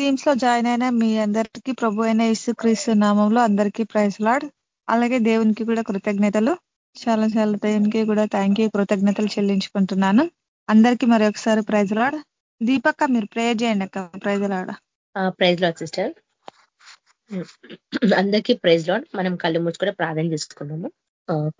టీమ్స్లో join అయిన మీ అందరికీ ప్రభు అయిన ఇసు క్రీస్తు నామంలో అందరికీ ప్రైజ్ లాడ్. అలాగే దేవునికి కూడా కృతజ్ఞతలు. చాలా చాలా దేవునికి కూడా థ్యాంక్ యూ కృతజ్ఞతలు చెల్లించుకుంటున్నాను. అందరికీ మరి ఒకసారి ప్రైజ్ లాడ్. దీపక్క మీరు ప్రేయర్ చేయండి అక్క. Praise Lord. Praise Lord sister అందరికీ ప్రైజ్ లాడ్. మనం కళ్ళు కూడా ప్రార్థన చేసుకున్నాము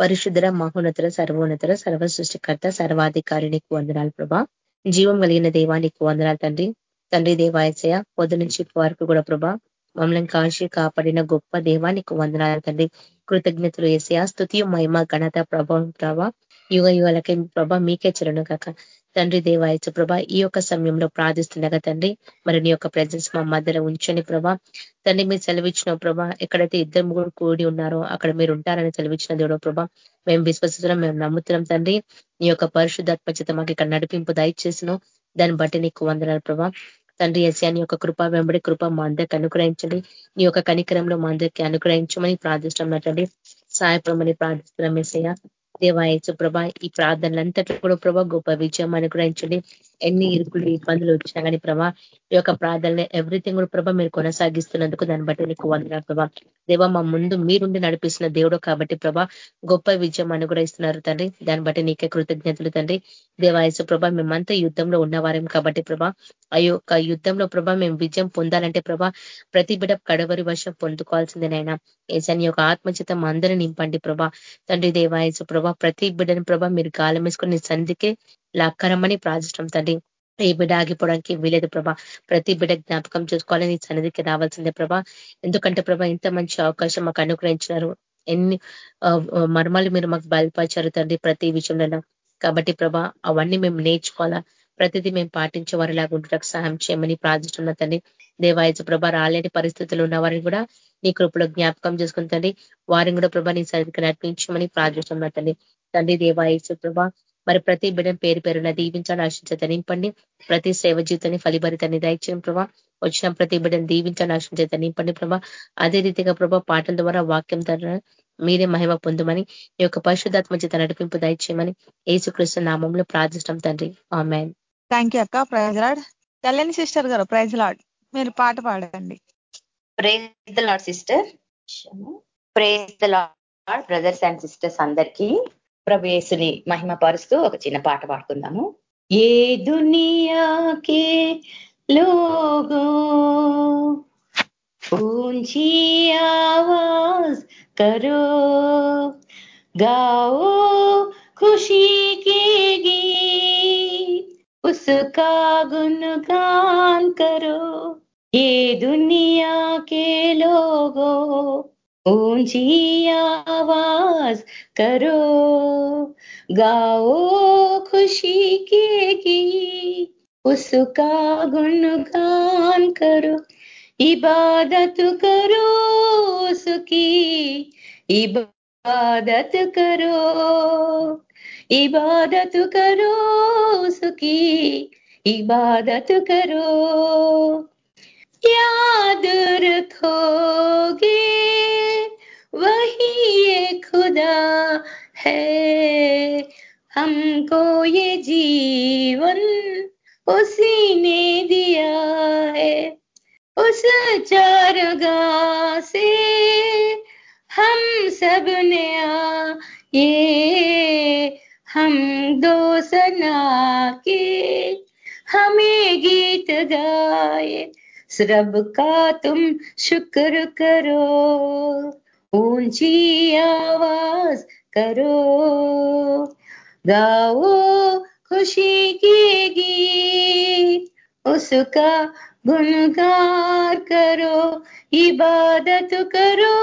పరిశుద్ధర మహోన్నతర సర్వోన్నతర సర్వ సృష్టికర్త సర్వాధికారి వందనాలు ప్రభా. జీవం కలిగిన దేవానికి వందనాలు తండ్రి. తండ్రి దేవాయసయ పొద్దు నుంచి వరకు కూడా ప్రభా మమ్మల్ని కాశీ కాపాడిన గొప్ప దేవానికి వందనాలు తండ్రి. కృతజ్ఞతలు వేసే స్థుతి మహిమ ఘనత ప్రభావం ప్రభా. యుగ యుగలకే ప్రభా మీకే చెరను కాక. తండ్రి దేవాయచు ప్రభా ఈ యొక్క సమయంలో ప్రార్థిస్తుండగా తండ్రి మరి నీ యొక్క ప్రజెన్స్ మా మధ్యలో ఉంచని ప్రభా. తండ్రి మీరు సెలవిచ్చిన ప్రభా ఎక్కడైతే ఇద్దరు ముగ్గురు కూడి ఉన్నారో అక్కడ మీరు ఉంటారని సెలవిచ్చిన దేవుడో ప్రభా మేము విశ్వసిస్తున్నాం మేము నమ్ముతున్నాం తండ్రి. నీ యొక్క పరిశుద్ధాత్మచిత మాకు ఇక్కడ నడిపింపు దయచేసిన. దాన్ని బట్టి నీకు వందనాలు ప్రభా. తండ్రి ఎస్యాని యొక్క కృప వెంబడి కృప మా అందరికి అనుగ్రహించండి. నీ యొక్క కనికరంలో మా అందరికీ అనుగ్రహించమని ప్రార్థిస్తున్నాం తండ్రి. సాయపడమని ప్రార్థిస్తున్నాం ఎస్ఐ దేవాయచు ప్రభా ఈ ప్రార్థనలంతట్లో కూడా ప్రభా గొప్ప విజయం అనుగ్రహించండి. ఎన్ని ఇరుకులు ఇబ్బందులు వచ్చినా కానీ ప్రభా ఈ యొక్క ప్రార్థనలు ఎవ్రీథింగ్ కూడా ప్రభా మీరు కొనసాగిస్తున్నందుకు దాన్ని బట్టి నీకు వందనాలు ప్రభా. దేవ మా ముందు మీరుండి నడిపిస్తున్న దేవుడు కాబట్టి ప్రభా గొప్ప విజయం అనుగ్రహిస్తున్నారు తండ్రి. దాన్ని బట్టి నీకే కృతజ్ఞతలు తండ్రి. దేవాయసు ప్రభా మేమంతా యుద్ధంలో ఉన్నవారేం కాబట్టి ప్రభా ఆ యొక్క యుద్ధంలో ప్రభా మేము విజయం పొందాలంటే ప్రభా ప్రతి బిడ కడవరి వర్షం పొందుకోవాల్సిందేనైనా ఏసాని యొక్క ఆత్మచితం అందరూ నింపండి ప్రభా. తండ్రి దేవాయసు ప్రభా ప్రతి బిడ్డని ప్రభా మీరు గాలం వేసుకొని సంధికే లాక్కరమ్మని ప్రార్థిష్టం తండ్రి. ఏ బిడ్డ ఆగిపోవడానికి వీలేదు ప్రభా. ప్రతి బిడ్డ జ్ఞాపకం చూసుకోవాలని సన్నిధికి రావాల్సిందే ప్రభా. ఎందుకంటే ప్రభా ఇంత మంచి అవకాశం మాకు అనుగ్రహించినారు. ఎన్ని మర్మాలు మీరు మాకు బయలుపరిచారు తండ్రి ప్రతి విషయంలో కాబట్టి ప్రభా అవన్నీ మేము నేర్చుకోవాలా? ప్రతిదీ మేము పాటించే వారిలాగా ఉండటకు సహాయం చేయమని ప్రార్థిస్తున్న తండ్రి. దేవాయచ ప్రభ రాలేని పరిస్థితులు ఉన్న వారిని కూడా నీ కృపలో జ్ఞాపకం చేసుకుని తండ్రి వారిని కూడా ప్రభా నీ సరిగ్గా నడిపించమని ప్రార్థిస్తున్న తండ్రి. తండ్రి దేవాయచ ప్రభ మరి ప్రతి బిడ్డ పేరు పేరున దీవించాలని ఆశించ నింపండి. ప్రతి సేవ జీవితాన్ని ఫలిభరితాన్ని దయచేయం ప్రభా. వచ్చిన ప్రతి బిడ్డను దీవించాలని ఆశించేత నింపండి ప్రభా. అదే రీతిగా ప్రభా పాటల ద్వారా వాక్యం ద్వారా మీరే మహిమ పొందమని ఈ యొక్క పరిశుధాత్మ చేత నడిపింపు దయచేయమని ఏసుకృష్ణ నామంలో ప్రార్థిష్టం తండ్రి. ఆమెన్. థ్యాంక్ యూ అక్క. ప్రైజ్ లాడ్ తెల్లని సిస్టర్ గారు ప్రైజ్ లాడ్ మీరు పాట పాడండి. Praise the Lord sister praise the Lord brothers and sisters అందరికీ. ప్రభేసుని మహిమ పరుస్తూ ఒక చిన్న పాట పాడుకుందాము ఏ దునియాకే లోగో ऊंची आवाज करो गाओ खुशी के गीत उसका गुणगान करो ये दुनिया के लोगों ऊंची आवाज करो गाओ खुशी के गीत उसका गुणगान करो इबादत करो उसकी इबादत करो इबादत करो उसकी इबादत करो याद रखोगे वही ये खुदा है। हमको ये जीवन उसी ने दिया है। उस चारगा से हम सबने आ ये हम दो सना के हमें गीत गाए। रब का तुम शुक्र करो। ऊँची आवाज़ करो। गाओ खुशी की गीत, उसका गुनगार करो, इबादत करो,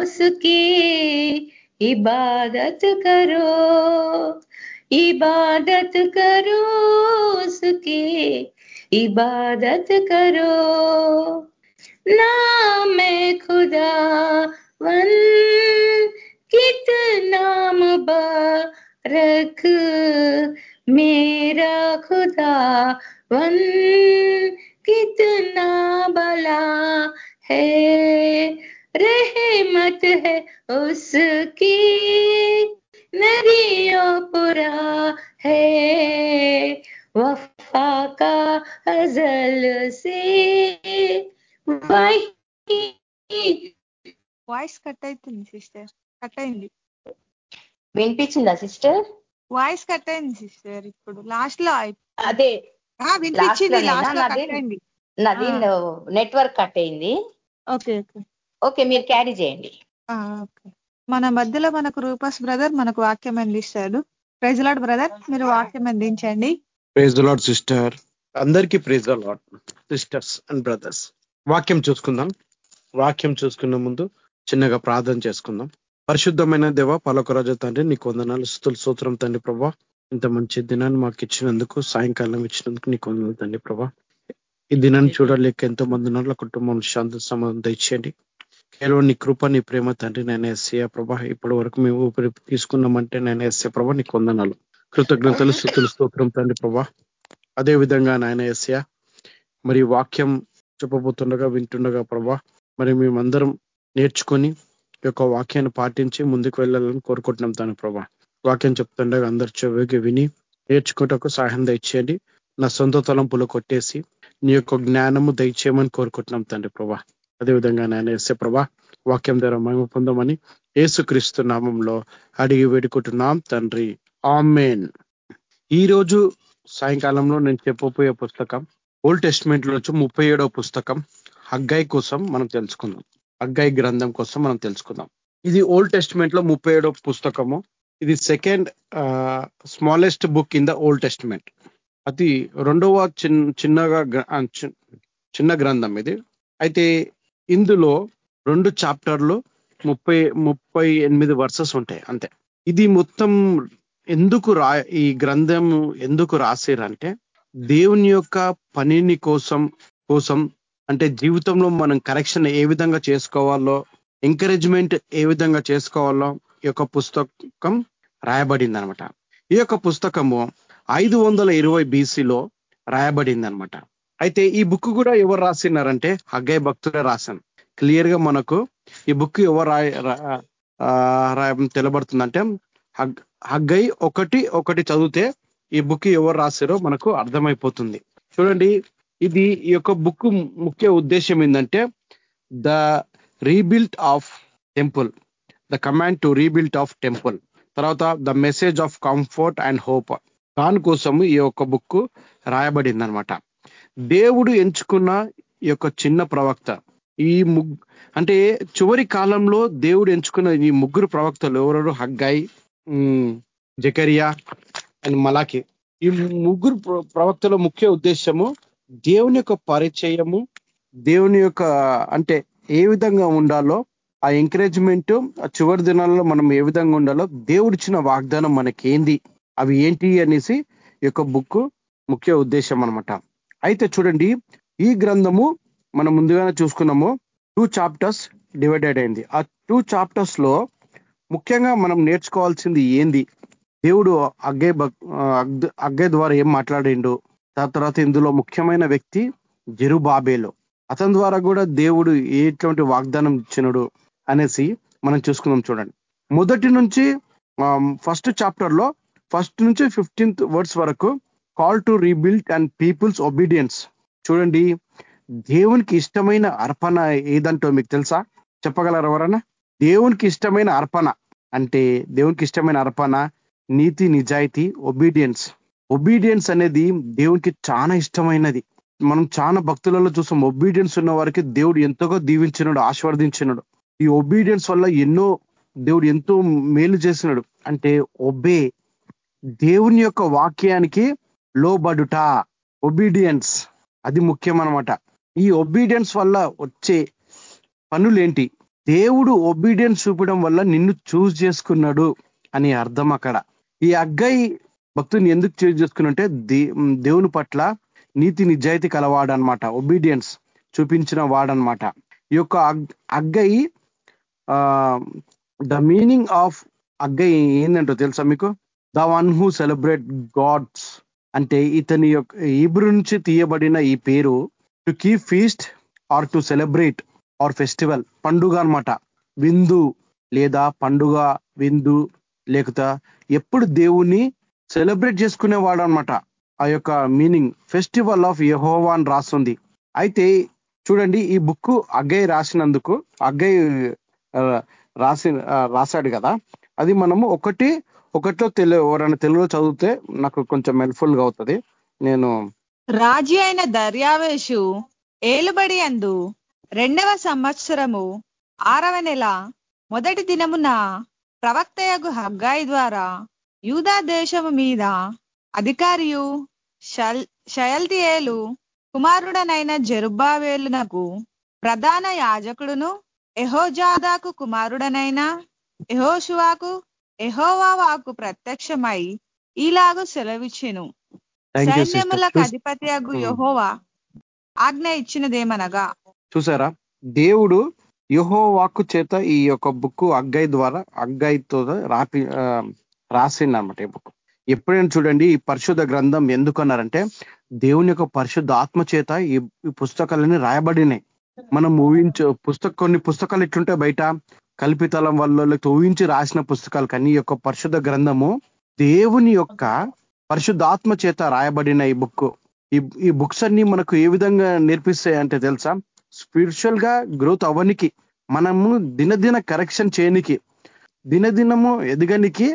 उसकी इबादत करो इबादत करो, उसकी इबादत करो। नाम खुदा वन कितना मुबारक। मेरा खुदा वन कितना बला है। रहमत है उसकी, नदियों पुरा है। वफा का अजल से వాయిస్ కట్ అవుతుంది సిస్టర్. కట్ అయింది. వినిపించిందా సిస్టర్? వాయిస్ కట్ అయింది సిస్టర్ ఇప్పుడు. లాస్ట్లో అదే. ఆ, వినిపించింది. నాది- కట్ అయింది. నాది ఆ. నెట్వర్క్ కట్ అయింది. Okay okay. ఓకే మీరు క్యారీ చేయండి. ఆ, ఓకే. మన మధ్యలో మనకు రూపస్ బ్రదర్ మనకు వాక్యం అందిస్తాడు. ప్రైజ్లాడ్ బ్రదర్ మీరు వాక్యం అందించండి. Praise Lord sister. అందరికీ praise Lord sisters and brothers. వాక్యం చూసుకుందాం. వాక్యం చూసుకున్న ముందు చిన్నగా ప్రార్థన చేసుకుందాం. పరిశుద్ధమైన దేవ పలకరాజు తండ్రి నీకు వందనాలు స్థుతులు సూత్రం తండ్రి ప్రభా. ఇంత మంచి దినాన్ని మాకు ఇచ్చినందుకు సాయంకాలం ఇచ్చినందుకు నీకు వందనాలు తండ్రి ప్రభా. ఈ దినాన్ని చూడలేక ఎంతో మంది ఉన్నారు కుటుంబం శాంతి సమాధానం దయచేయండి. కేవలం నీ కృప నీ ప్రేమ తండ్రి నేను ఎస్ఏ ప్రభా. ఇప్పటి వరకు మేము ఊపిరి తీసుకున్నామంటే నేను ఎస్ఏ ప్రభా నీకు వందనాలు. కృతజ్ఞతలు స్థుతులు స్తోత్రం తండ్రి ప్రభా. అదే విధంగా నాయన ఎస్య మరి వాక్యం చెప్పబోతుండగా వింటుండగా ప్రభా మరి మేమందరం నేర్చుకొని యొక్క వాక్యాన్ని పాటించి ముందుకు వెళ్ళాలని కోరుకుంటున్నాం తాను ప్రభా. వాక్యం చెప్తుండగా అందరు చెవికి విని నేర్చుకుంటకు సహాయం దయచేయండి. నా సొంత తలంపులు కొట్టేసి నీ యొక్క జ్ఞానము దయచేయమని కోరుకుంటున్నాం తండ్రి ప్రభా. అదేవిధంగా నేను వేసే ప్రభా వాక్యం ద్వారా మేము పొందమని ఏసుక్రీస్తు నామంలో అడిగి వేడుకుంటున్నాం తండ్రి. ఆమెన్. ఈ రోజు సాయంకాలంలో నేను చెప్పబోయే పుస్తకం ఓల్డ్ టెస్ట్మెంట్లో ముప్పై ఏడవ పుస్తకం హగ్గాయి కోసం మనం తెలుసుకుందాం. అగ్గాయి గ్రంథం కోసం మనం తెలుసుకుందాం. ఇది ఓల్డ్ టెస్ట్మెంట్లో ముప్పై ఏడో పుస్తకము. ఇది second smallest book in the old testament. అది రెండవ చిన్న చిన్నగా చిన్న గ్రంథం ఇది. అయితే ఇందులో రెండు చాప్టర్లు ముప్పై ముప్పై ఎనిమిది వర్సెస్ ఉంటాయి అంతే. ఇది మొత్తం ఎందుకు రా ఈ గ్రంథం ఎందుకు రాసిరంటే దేవుని యొక్క పనిని కోసం కోసం అంటే జీవితంలో మనం కరెక్షన్ ఏ విధంగా చేసుకోవాలో ఎంకరేజ్మెంట్ ఏ విధంగా చేసుకోవాలో ఈ యొక్క పుస్తకం రాయబడింది అనమాట ఈ యొక్క పుస్తకము ఐదు వందల ఇరవై బీసీలో రాయబడింది అనమాట అయితే ఈ బుక్ కూడా ఎవరు రాసినారంటే హగ్గయ్య భక్తులే రాశాను క్లియర్గా మనకు ఈ బుక్ ఎవరు రాయ రాయ తెలబడుతుందంటే హగ్ హగ్గై ఒకటి ఒకటి చదివితే ఈ బుక్ ఎవరు రాశారో మనకు అర్థమైపోతుంది. చూడండి ఇది ఈ యొక్క బుక్ ముఖ్య ఉద్దేశం ఏంటంటే the rebuilt of temple the command to rebuilt of temple తర్వాత the message of comfort and hope దానికోసం ఈ యొక్క బుక్ రాయబడింది అనమాట దేవుడు ఎంచుకున్న ఈ యొక్క చిన్న ప్రవక్త ఈ ముగ్ అంటే చివరి కాలంలో దేవుడు ఎంచుకున్న ఈ ముగ్గురు ప్రవక్తలు ఎవరెవరు? హగ్గాయి జకరియా అండ్ మలాకి ఈ ముగ్గురు ప్ర- ప్రవక్తల ముఖ్య ఉద్దేశము దేవుని యొక్క పరిచయము దేవుని యొక్క అంటే ఏ విధంగా ఉండాలో ఆ ఎంకరేజ్మెంట్ ఆ చివరి దినాల్లో మనం ఏ విధంగా ఉండాలో దేవుడిచ్చిన వాగ్దానం మనకేంది అవి ఏంటి అనేసి యొక్క బుక్ ముఖ్య ఉద్దేశం అనమాట అయితే చూడండి ఈ గ్రంథము మనం ముందుగానే చూసుకున్నాము టూ చాప్టర్స్ డివైడెడ్ అయింది. ఆ టూ చాప్టర్స్లో ముఖ్యంగా మనం నేర్చుకోవాల్సింది ఏంది దేవుడు అగ్గే అగ్గే ద్వారా ఏం మాట్లాడిండు తర్వాత ఇందులో ముఖ్యమైన వ్యక్తి జెరుబాబేలో. అతని ద్వారా కూడా దేవుడు ఎటువంటి వాగ్దానం ఇచ్చినడు అనేసి మనం చూసుకుందాం చూడండి. మొదటి నుంచి ఫస్ట్ చాప్టర్లో ఫస్ట్ నుంచి ఫిఫ్టీన్త్ వర్డ్స్ వరకు call to rebuild and people's obedience చూడండి దేవునికి ఇష్టమైన అర్పణ ఏదంటో మీకు తెలుసా? చెప్పగలరు ఎవరన్నా? దేవునికి ఇష్టమైన అర్పణ అంటే దేవునికి ఇష్టమైన అర్పణ నీతి నిజాయితీ ఒబీడియన్స్ ఒబీడియన్స్ అనేది దేవునికి చాలా ఇష్టమైనది. మనం చాలా భక్తులలో చూసాం ఒబీడియన్స్ ఉన్న వారికి దేవుడు ఎంతగా దీవించినాడు ఆశీర్వదించినాడు. ఈ ఒబీడియన్స్ వల్ల ఎన్నో దేవుడు ఎంతో మేలు చేసినాడు. అంటే ఒబే దేవుని యొక్క వాక్యానికి లోబడుట ఒబీడియన్స్ అది ముఖ్యం అనమాట ఈ ఒబీడియన్స్ వల్ల వచ్చే పనులేంటి? దేవుడు ఒబీడియన్స్ చూపడం వల్ల నిన్ను చూస్ చేసుకున్నాడు అని అర్థం అక్కడ. ఈ అగ్గై భక్తుని ఎందుకు చూస్ చేసుకున్నంటే దే- దేవుని పట్ల నీతి నిజాయితీ కలవాడు అనమాట ఒబీడియన్స్ చూపించిన వాడనమాట. ఈ యొక్క అగ్- Haggai the meaning of Haggai ఏంటంటో తెలుసా మీకు? The one who celebrate God's అంటే ఇతని యొక్క ఈబ్రు నుంచి తీయబడిన ఈ పేరు to keep feast or to celebrate or festival పండుగ అన్నమాట విందు లేదా పండుగ విందు లేకపోతే ఎప్పుడు దేవుని సెలబ్రేట్ చేసుకునేవాడు అనమాట ఆ యొక్క మీనింగ్. ఫెస్టివల్ ఆఫ్ యహోవా అని రాస్తుంది. అయితే చూడండి ఈ బుక్ అగ్గై రాసినందుకు అగ్గై రాసి రాశాడు కదా. అది మనము ఒకటి ఒకటిలో తెలుగు ఎవరైనా తెలుగులో చదివితే నాకు కొంచెం హెల్ప్ఫుల్గా అవుతుంది. నేను రాజీ అయిన దర్యావేషు ఏలుబడి అందు రెండవ సంవత్సరము ఆరవ నెల మొదటి దినమున ప్రవక్తయగు హగ్గాయి ద్వారా యూదా దేశము మీద అధికారియు షయల్తియేలు కుమారుడనైన జెరుబ్బావేలునకు ప్రధాన యాజకుడును ఎహోజాదాకు కుమారుడనైన ఎహోషువాకు ఎహోవాకు ప్రత్యక్షమై ఈలాగు సెలవిచ్చెను. సైన్యములకు అధిపతి అగు. యెహోవా ఆజ్ఞ ఇచ్చినదేమనగా? చూసారా? దేవుడు యహో వాక్కు చేత ఈ యొక్క బుక్ అగ్గై ద్వారా అగ్గైతో రాపి రాసింది అనమాట ఈ బుక్ ఎప్పుడైనా చూడండి ఈ పరిశుద్ధ గ్రంథం ఎందుకన్నారంటే దేవుని యొక్క పరిశుద్ధ ఆత్మ చేత ఈ పుస్తకాలన్నీ రాయబడినాయి. మనం ఊహించ పుస్తక కొన్ని పుస్తకాలు ఎట్లుంటాయి బయట? కల్పితలం వల్ల లేకపోతే ఊహించి రాసిన పుస్తకాలు కానీ ఈ యొక్క పరిశుద్ధ గ్రంథము దేవుని యొక్క పరిశుద్ధాత్మ చేత రాయబడిన ఈ బుక్ ఈ ఈ బుక్స్ అన్ని మనకు ఏ విధంగా నేర్పిస్తాయి అంటే తెలుసా? స్పిరిచువల్గా గ్రోత్ అవ్వనికి మనము దినదిన కరెక్షన్ చేయనికి దినదినము ఎదగనికి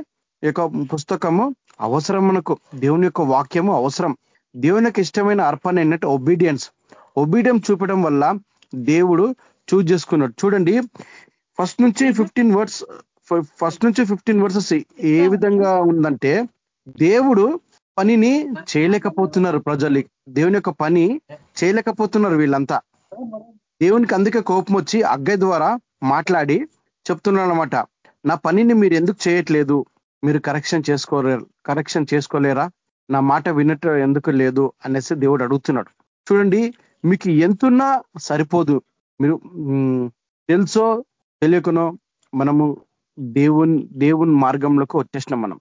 యొక్క పుస్తకము అవసరం మనకు. దేవుని యొక్క వాక్యము అవసరం. దేవుని యొక్క ఇష్టమైన అర్పణ ఏంటంటే ఒబీడియన్స్ ఒబీడియం చూపడం వల్ల దేవుడు చూజ్ చేసుకున్నాడు. చూడండి ఫస్ట్ నుంచి ఫిఫ్టీన్ వర్డ్స్ ఫస్ట్ నుంచి ఫిఫ్టీన్ వర్సెస్ ఏ విధంగా ఉందంటే దేవుడు పనిని చేయలేకపోతున్నారు ప్రజలు. దేవుని యొక్క పని చేయలేకపోతున్నారు వీళ్ళంతా. దేవునికి అందుకే కోపం వచ్చి అగ్గై ద్వారా మాట్లాడి చెప్తున్నాడు అనమాట నా పనిని మీరు ఎందుకు చేయట్లేదు? మీరు కరెక్షన్ చేసుకోలేరు కరెక్షన్ చేసుకోలేరా? నా మాట వినట్టు ఎందుకు లేదు అనేసి దేవుడు అడుగుతున్నాడు. చూడండి మీకు ఎంతున్నా సరిపోదు. మీరు తెలుసో తెలియకనో మనము దేవుని దేవుని మార్గంలోకి వచ్చేసినాం మనం.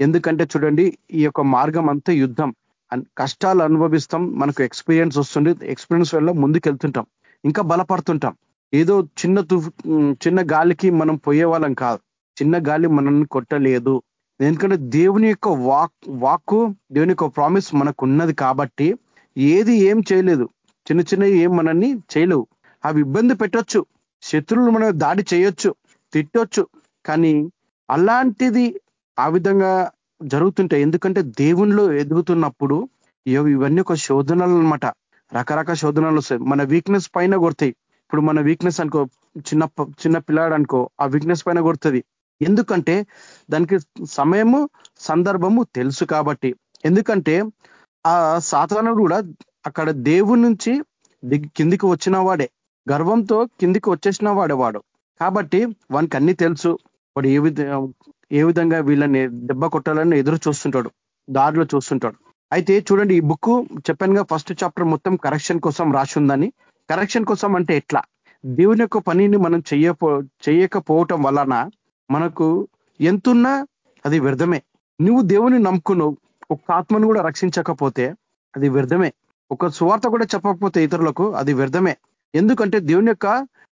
ఎందుకంటే చూడండి ఈ యొక్క మార్గం అంతా యుద్ధం. కష్టాలు అనుభవిస్తాం మనకు ఎక్స్పీరియన్స్ వస్తుంది ఎక్స్పీరియన్స్ వల్ల ముందుకు వెళ్తుంటాం ఇంకా బలపడుతుంటాం. ఏదో చిన్న చిన్న గాలికి మనం పోయే వాళ్ళం కాదు. చిన్న గాలి మనల్ని కొట్టలేదు. ఎందుకంటే దేవుని యొక్క వాక్ వాక్కు దేవుని యొక్క ప్రామిస్ మనకు ఉన్నది కాబట్టి ఏది ఏం చేయలేదు. చిన్న చిన్నవి ఏం మనల్ని చేయలేవు. అవి ఇబ్బంది పెట్టొచ్చు. శత్రువులు మనం దాడి చేయొచ్చు తిట్టొచ్చు. కానీ అలాంటిది ఆ విధంగా జరుగుతుంటాయి ఎందుకంటే దేవునిలో ఎదుగుతున్నప్పుడు ఇవన్నీ ఒక శోధనలు అన్నమాట. రకరకాల శోధనలు వస్తాయి. మన వీక్నెస్ పైన కొడతాయి. ఇప్పుడు మన వీక్నెస్ అనుకో చిన్న చిన్న పిల్లాడు అనుకో ఆ వీక్నెస్ పైన కొడుతుంది. ఎందుకంటే దానికి సమయము సందర్భము తెలుసు కాబట్టి. ఎందుకంటే ఆ సాతానుడు కూడా అక్కడ దేవుడి నుంచి కిందికి వచ్చిన వాడే గర్వంతో కిందికి వచ్చేసిన వాడే. వాడు కాబట్టి వానికి అన్ని తెలుసు. వాడు ఏ విధ ఏ విధంగా వీళ్ళని దెబ్బ కొట్టాలని ఎదురు చూస్తుంటాడు. దారిలో చూస్తుంటాడు. అయితే చూడండి ఈ బుక్ చెప్పానుగా ఫస్ట్ చాప్టర్ మొత్తం కరెక్షన్ కోసం రాసి ఉందని కరెక్షన్ కోసం అంటే ఎట్లా? దేవుని యొక్క పనిని మనం చెయ్యపో చేయకపోవటం వలన మనకు ఎంతున్నా అది వ్యర్థమే. నువ్వు దేవుని నమ్ముకున్నావు ఒక ఆత్మను కూడా రక్షించకపోతే అది వ్యర్థమే. ఒక సువార్త కూడా చెప్పకపోతే ఇతరులకు అది వ్యర్థమే. ఎందుకంటే దేవుని యొక్క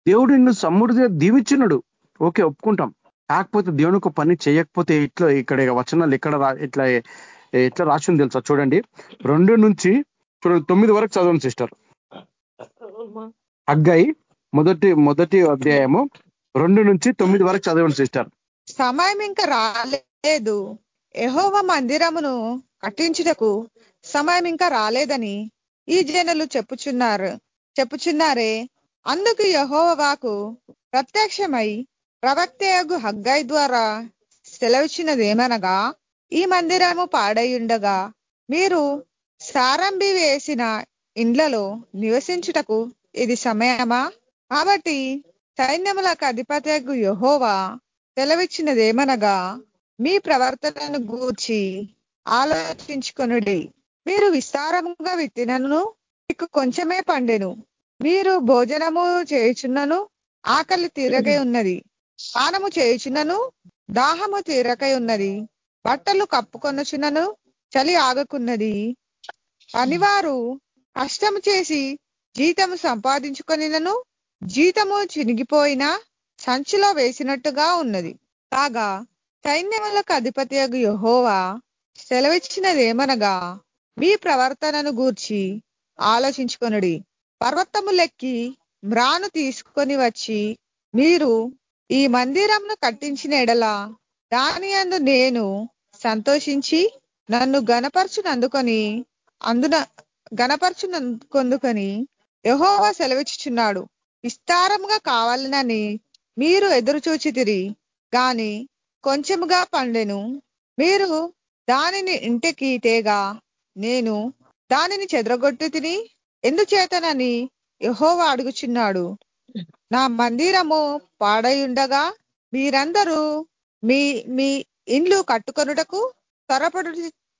దేవుడు నిన్ను సమృద్ధిగా దీవించినడు. ఓకే ఒప్పుకుంటాం. కాకపోతే దేవుని యొక్క పని చేయకపోతే ఇట్లా ఇక్కడ వచనాలు ఎక్కడ రా ఇట్లా ఎట్లా రాసింది తెలుసా? చూడండి. రెండు నుంచి చూడండి తొమ్మిది వరకు చదవండి సిస్టర్. అగ్గాయి మొదటి మొదటి అధ్యాయము రెండు నుంచి తొమ్మిది వరకు చదవండి సిస్టర్. సమయం ఇంకా రాలేదు. యెహోవ మందిరమును కట్టించుటకు సమయం ఇంకా రాలేదని ఈ జనులు చెప్పుచున్నారు. చెప్పుచున్నారే అందుకు యహోవాకు ప్రత్యక్షమై ప్రవక్తయగు హగ్గై ద్వారా సెలవిచ్చినదేమనగా ఈ మందిరము పాడైయుండగా మీరు సారంభి వేసిన ఇండ్లలో నివసించుటకు ఇది సమయమా? కాబట్టి సైన్యములకు అధిపతయగు యెహోవా సెలవిచ్చినదేమనగా మీ ప్రవర్తనను గూర్చి ఆలోచించుకొనుడి. మీరు విస్తారముగా విత్తినను మీకు కొంచెమే పండెను. మీరు భోజనము చేయుచున్నను ఆకలి తీరకై ఉన్నది. స్నానము చేయుచున్నను దాహము తీరకై ఉన్నది. బట్టలు కప్పుకొనుచున్నను చలి ఆగకున్నది. పనివారు కష్టము చేసి జీతము సంపాదించుకొనినను జీతము చినిగిపోయినా సంచిలో వేసినట్టుగా ఉన్నది. కాగా సైన్యములకు అధిపతియగు యహోవా సెలవిచ్చినదేమనగా మీ ప్రవర్తనను గూర్చి ఆలోచించుకొనుడి. పర్వతములెక్కి మ్రాను తీసుకొని వచ్చి మీరు ఈ మందిరంను కట్టించిన ఎడల దాని అందు నేను సంతోషించి నన్ను గనపరచునందుకొని అందున గనపరచునందుకొందుకొని యహోవా సెలవిచ్చుచున్నాడు. విస్తారముగా కావాలనని మీరు ఎదురుచూచితిరి గాని కొంచెముగా పండెను. మీరు దానిని ఇంటికి తేగా. నేను దానిని చెదరగొట్టు తిని ఎందుచేతనని యహోవా అడుగుచున్నాడు. నా మందిరము పాడయుండగా మీరందరూ మీ మీ ఇండ్లు కట్టుకొనుటకు త్వరపడు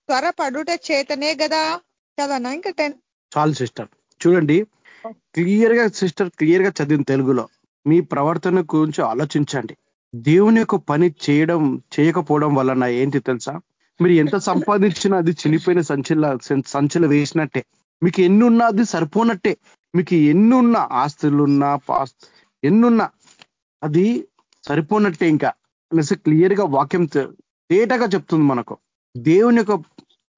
త్వరపడుట చేతనే గదా. చదవనా ఇంకా టెన్ చాలు సిస్టర్. చూడండి క్లియర్గా సిస్టర్ క్లియర్గా చదివిన తెలుగులో మీ ప్రవర్తన గురించి ఆలోచించండి. దేవుని యొక్క పని చేయడం చేయకపోవడం వలన ఏంటి తెలుసా? మీరు ఎంత సంపాదించినా అది చినిపోయిన సంచుల సంచులు వేసినట్టే. మీకు ఎన్నున్నా అది సరిపోనట్టే. మీకు ఎన్నున్నా ఆస్తులున్నా పాస్ ఎన్నున్నా అది సరిపోనట్టే ఇంకా. అనేసి క్లియర్గా వాక్యం తేటగా చెప్తుంది మనకు. దేవుని యొక్క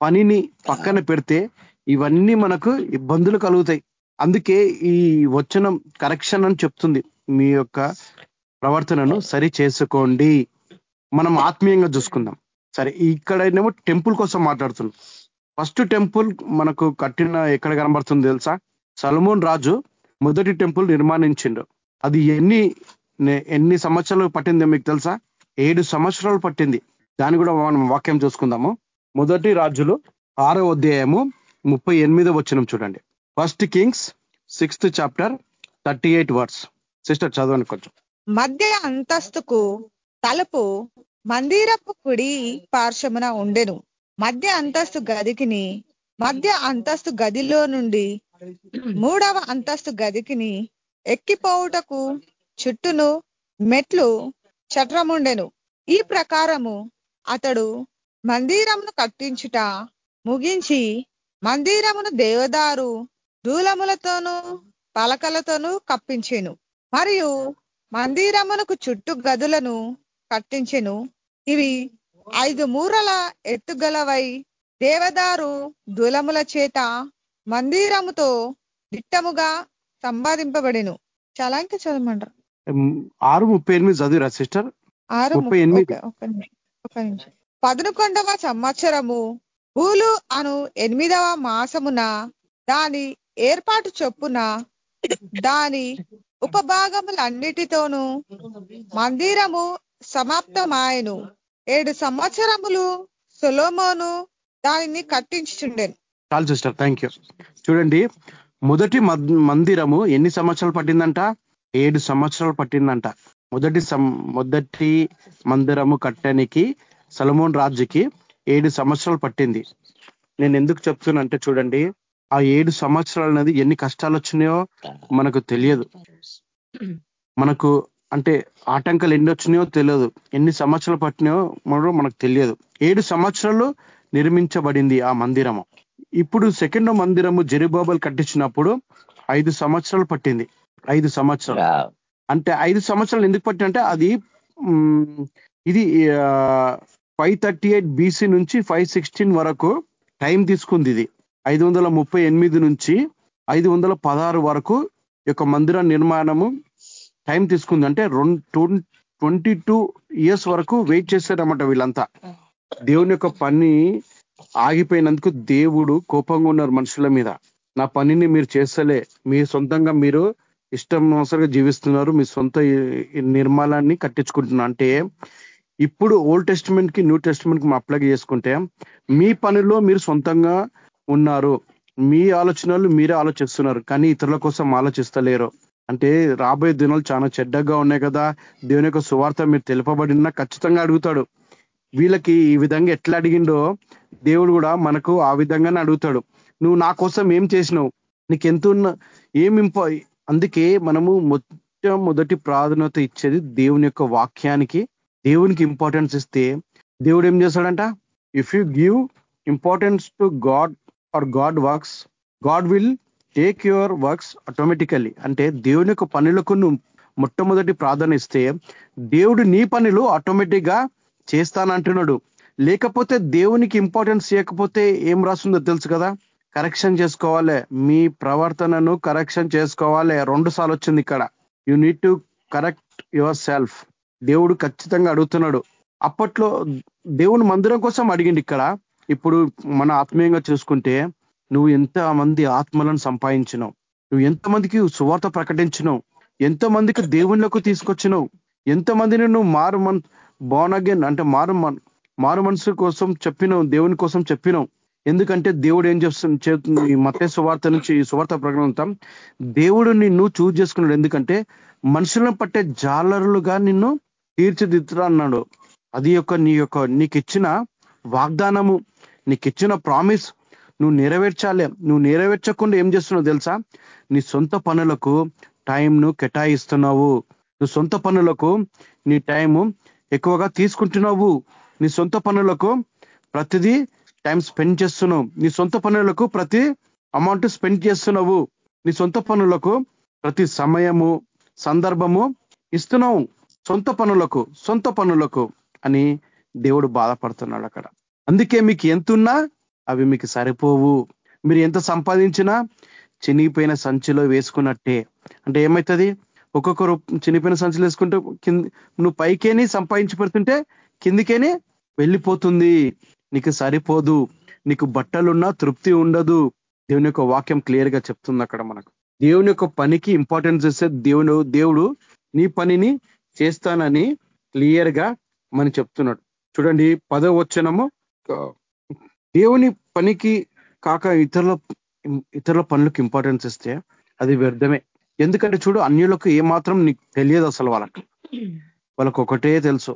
పనిని పక్కన పెడితే ఇవన్నీ మనకు ఇబ్బందులు కలుగుతాయి. అందుకే ఈ వచనం కరెక్షన్ అని చెప్తుంది. మీ యొక్క ప్రవర్తనను సరి చేసుకోండి. మనం ఆత్మీయంగా చూసుకుందాం. సరే ఇక్కడనేమో టెంపుల్ కోసం మాట్లాడుతున్నాం. ఫస్ట్ టెంపుల్ మనకు కట్టిన ఎక్కడ కనబడుతుంది తెలుసా? సలమోన్ రాజు మొదటి టెంపుల్ నిర్మాణించిండు. అది ఎన్ని ఎన్ని సంవత్సరాలు పట్టిందో మీకు తెలుసా? ఏడు సంవత్సరాలు పట్టింది. దాన్ని కూడా మనం వాక్యం చూసుకుందాము. మొదటి రాజులు ఆరో అధ్యాయము ముప్పై ఎనిమిదో వచ్చినం చూడండి. First Kings sixth chapter thirty eight words sister చదవండి కొంచెం. మధ్య అంతస్తుకు తలుపు మందిరపు కుడి పార్శ్వమున ఉండెను. మధ్య అంతస్తు గదికిని మధ్య అంతస్తు గదిలో నుండి మూడవ అంతస్తు గదికిని ఎక్కిపోవుటకు చుట్టూను మెట్లు చట్రముండెను. ఈ ప్రకారము అతడు మందిరమును కట్టించుట ముగించి మందిరమును దేవదారు దూలములతోనూ పలకలతోనూ కప్పించెను. మరియు మందిరమునకు చుట్టూ గదులను కట్టించెను. ఇవి ఐదు మూరల ఎత్తుగలవై దేవదారు దూలముల చేత మందిరముతో దిట్టముగా సంపాదింపబడిను. చాలా ఇంకా చదవమంటారు ఆరు ముప్పై ఎనిమిది చదివిరా సిస్టర్? ఆరు ముప్పై ఎనిమిది. ఒక నిమిషం పదకొండవ సంవత్సరము పూలు అను ఎనిమిదవ మాసమున దాని ఏర్పాటు చొప్పున దాని ఉపభాగములన్నిటితోనూ మందిరము సమాప్తమాయను. ఏడు సంవత్సరములు సొలోమోను దానిని కట్టించుండెను చాలు సిస్టర్ థ్యాంక్ యూ చూడండి మొదటి మందిరము ఎన్ని సంవత్సరాలు పట్టిందంట? ఏడు సంవత్సరాలు పట్టిందంట. మొదటి మొదటి మందిరము కట్టడానికి సలమోన్ రాజుకి ఏడు సంవత్సరాలు పట్టింది. నేను ఎందుకు చెప్తున్నా అంటే చూడండి ఆ ఏడు సంవత్సరాలు అనేది ఎన్ని కష్టాలు వచ్చినాయో మనకు తెలియదు. మనకు అంటే ఆటంకాలు ఎన్ని వచ్చినాయో తెలియదు. ఎన్ని సంవత్సరాలు పట్టినాయో మనకు మనకు తెలియదు. ఏడు సంవత్సరాలు నిర్మించబడింది ఆ మందిరము. ఇప్పుడు సెకండ్ మందిరము జెరుబాబల్ కట్టించినప్పుడు ఐదు సంవత్సరాలు పట్టింది. ఐదు సంవత్సరాలు. అంటే ఐదు సంవత్సరాలు ఎందుకు పట్టినంటే అది ఇది ఫైవ్ థర్టీ ఎయిట్ బీసీ నుంచి ఫైవ్ సిక్స్టీన్ వరకు టైం తీసుకుంది ఇది. ఐదు వందల ముప్పై ఎనిమిది నుంచి ఐదు వందల పదహారు వరకు యొక్క మందిర నిర్మాణము టైం తీసుకుంది. అంటే రెండు ట్వంటీ టూ ఇయర్స్ వరకు వెయిట్ చేశారన్నమాట వీళ్ళంతా. దేవుని యొక్క పని ఆగిపోయినందుకు దేవుడు కోపంగా ఉన్నారు మనుషుల మీద. నా పనిని మీరు చేస్తలే. మీ సొంతంగా మీరు ఇష్టం అవసరంగా జీవిస్తున్నారు. మీ సొంత నిర్మాణాన్ని కట్టించుకుంటున్నారు అంటే ఇప్పుడు ఓల్డ్ టెస్ట్మెంట్కి న్యూ టెస్ట్మెంట్కి అప్లై చేసుకుంటే మీ పనిలో మీరు సొంతంగా ఉన్నారు. మీ ఆలోచనలు మీరే ఆలోచిస్తున్నారు కానీ ఇతరుల కోసం ఆలోచిస్తలేరు. అంటే రాబోయే దినాలు చాలా చెడ్డగా ఉన్నాయి కదా. దేవుని యొక్క సువార్త మీరు తెలుపబడినా ఖచ్చితంగా అడుగుతాడు. వీళ్ళకి ఈ విధంగా ఎట్లా అడిగిండో దేవుడు కూడా మనకు ఆ విధంగానే అడుగుతాడు. నువ్వు నా కోసం ఏం చేసినావు? నీకెంత ఉన్న ఏం ఇంపా అందుకే మనము మొట్టమొదటి ప్రాధాన్యత ఇచ్చేది దేవుని యొక్క వాక్యానికి దేవునికి ఇంపార్టెన్స్ ఇస్తే దేవుడు ఏం చేస్తాడంట? If you give importance to God or God works. God will take your works automatically. అంటే దేవుని యొక్క పనులకు నువ్వు మొట్టమొదటి ప్రాధాన్యత ఇస్తే దేవుడు నీ పనులు ఆటోమేటిక్గా చేస్తానంటున్నాడు. లేకపోతే దేవునికి ఇంపార్టెన్స్ ఇవ్వకపోతే ఏం రాస్తుందో తెలుసు కదా? కరెక్షన్ చేసుకోవాలి. మీ ప్రవర్తనను కరెక్షన్ చేసుకోవాలి. రెండు సార్లు వచ్చింది ఇక్కడ. You need to correct yourself దేవుడు ఖచ్చితంగా అడుగుతున్నాడు. అప్పట్లో దేవుని మందిరం కోసం అడిగింది ఇక్కడ. ఇప్పుడు మన ఆత్మీయంగా చూసుకుంటే నువ్వు ఎంత మంది ఆత్మలను సంపాదించినావు? నువ్వు ఎంతమందికి సువార్త ప్రకటించినావు? ఎంతమందికి దేవుళ్ళకు తీసుకొచ్చినావు? ఎంతమందిని నువ్వు మారు మన్ బోన్ అగైన్ అంటే మారు మారు మనసు కోసం చెప్పినావు దేవుని కోసం చెప్పినావు. ఎందుకంటే దేవుడు ఏం చేస్తుంది ఈ మత సువార్త నుంచి ఈ సువార్త ప్రకటన దేవుడు నిన్ను చూజ్ చేసుకున్నాడు. ఎందుకంటే మనుషులను పట్టే జాలరులుగా నిన్ను తీర్చిదిద్దురా అన్నాడు. అది యొక్క నీ యొక్క నీకు ఇచ్చిన వాగ్దానము. నీకు ఇచ్చిన ప్రామిస్ నువ్వు నెరవేర్చాలి. నువ్వు నెరవేర్చకుండా ఏం చేస్తున్నావు తెలుసా? నీ సొంత పనులకు టైంను కేటాయిస్తున్నావు. నువ్వు సొంత పనులకు నీ టైము ఎక్కువగా తీసుకుంటున్నావు. నీ సొంత పనులకు ప్రతిదీ టైం స్పెండ్ చేస్తున్నావు. నీ సొంత పనులకు ప్రతి అమౌంట్ స్పెండ్ చేస్తున్నావు. నీ సొంత పనులకు ప్రతి సమయము సందర్భము ఇస్తున్నావు. సొంత పనులకు సొంత పనులకు అని దేవుడు బాధపడుతున్నాడు అక్కడ. అందుకే మీకు ఎంతున్నా అవి మీకు సరిపోవు. మీరు ఎంత సంపాదించినా చినిగిపోయిన సంచిలో వేసుకున్నట్టే. అంటే ఏమవుతుంది ఒక్కొక్కరు చినిగిపోయిన సంచులు వేసుకుంటే కింద నువ్వు పైకేని సంపాదించి పెడుతుంటే కిందికేనే వెళ్ళిపోతుంది. నీకు సరిపోదు. నీకు బట్టలున్నా తృప్తి ఉండదు. దేవుని యొక్క వాక్యం క్లియర్గా చెప్తుంది అక్కడ మనకు. దేవుని యొక్క పనికి ఇంపార్టెన్స్ ఇస్తే దేవుడు దేవుడు నీ పనిని చేస్తానని క్లియర్గా మనం చెప్తున్నాడు. చూడండి పదో వచ్చనము దేవుని పనికి కాక ఇతరుల ఇతరుల పనులకు ఇంపార్టెన్స్ ఇస్తే అది వ్యర్థమే. ఎందుకంటే చూడు అన్యులకు ఏమాత్రం నీకు తెలియదు అసలు వాళ్ళకి. వాళ్ళకు ఒకటే తెలుసు.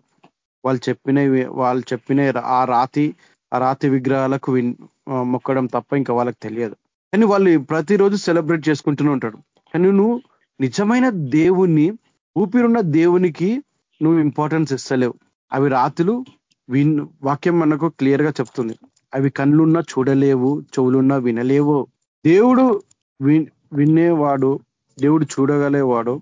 వాళ్ళు చెప్పిన వాళ్ళు చెప్పిన ఆ రాతి ఆ రాతి విగ్రహాలకు మొక్కడం తప్ప ఇంకా వాళ్ళకి తెలియదు. కానీ వాళ్ళు ప్రతిరోజు సెలబ్రేట్ చేసుకుంటూనే ఉంటాడు కానీ నువ్వు నిజమైన దేవుణ్ణి ఊపిరున్న దేవునికి నువ్వు ఇంపార్టెన్స్ ఇస్తలేవు. అవి రాతులు వాక్యం మనకు క్లియర్గా చెప్తుంది. అవి కళ్ళున్నా చూడలేవు చెవులున్నా వినలేవు. దేవుడు వినేవాడు దేవుడు చూడగలేవాడు.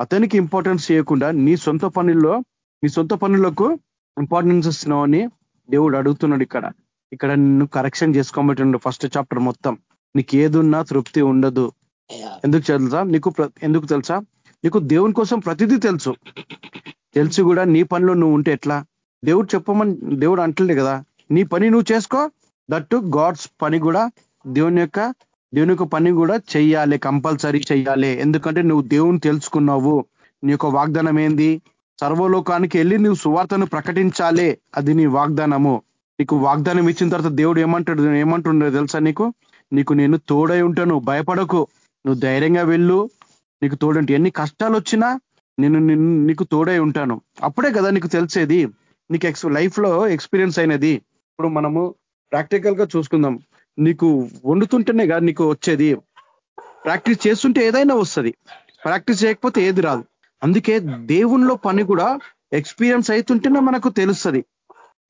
అతనికి ఇంపార్టెన్స్ చేయకుండా నీ సొంత పనుల్లో నీ సొంత పనులకు ఇంపార్టెన్స్ ఇస్తున్నావని దేవుడు అడుగుతున్నాడు ఇక్కడ. ఇక్కడ నిన్ను కరెక్షన్ చేసుకోబట్టి ఫస్ట్ చాప్టర్ మొత్తం. నీకు ఏదున్నా తృప్తి ఉండదు. ఎందుకు తెలుసా? నీకు ఎందుకు తెలుసా? నీకు దేవుని కోసం ప్రతిదీ తెలుసు. తెలిసి కూడా నీ పనిలో నువ్వు ఉంటే ఎట్లా? దేవుడు చెప్పమని దేవుడు అంటలే కదా. నీ పని నువ్వు చేసుకో. దట్టు గాడ్స్ పని కూడా దేవుని యొక్క దేవుని యొక్క పని కూడా చెయ్యాలి. కంపల్సరీ చెయ్యాలి. ఎందుకంటే నువ్వు దేవుని తెలుసుకున్నావు. నీ యొక్క వాగ్దానం ఏంది? సర్వలోకానికి వెళ్ళి నువ్వు సువార్తను ప్రకటించాలి. అది నీ వాగ్దానము. నీకు వాగ్దానం ఇచ్చిన తర్వాత దేవుడు ఏమంటాడు? ఏమంటుండే తెలుసా నీకు? నీకు నేను తోడై ఉంటాను. భయపడకు. నువ్వు ధైర్యంగా వెళ్ళు. నీకు తోడంటే ఎన్ని కష్టాలు వచ్చినా నేను నీకు తోడై ఉంటాను. అప్పుడే కదా నీకు తెలిసేది. నీకు ఎక్స్ లైఫ్లో ఎక్స్పీరియన్స్ అయినది. ఇప్పుడు మనము ప్రాక్టికల్గా చూసుకుందాం. నీకు వండుతుంటేనే కాదు నీకు వచ్చేది. ప్రాక్టీస్ చేస్తుంటే ఏదైనా వస్తుంది. ప్రాక్టీస్ చేయకపోతే ఏది రాదు. అందుకే దేవునిలో పని కూడా ఎక్స్పీరియన్స్ అవుతుంటేనే మనకు తెలుస్తుంది.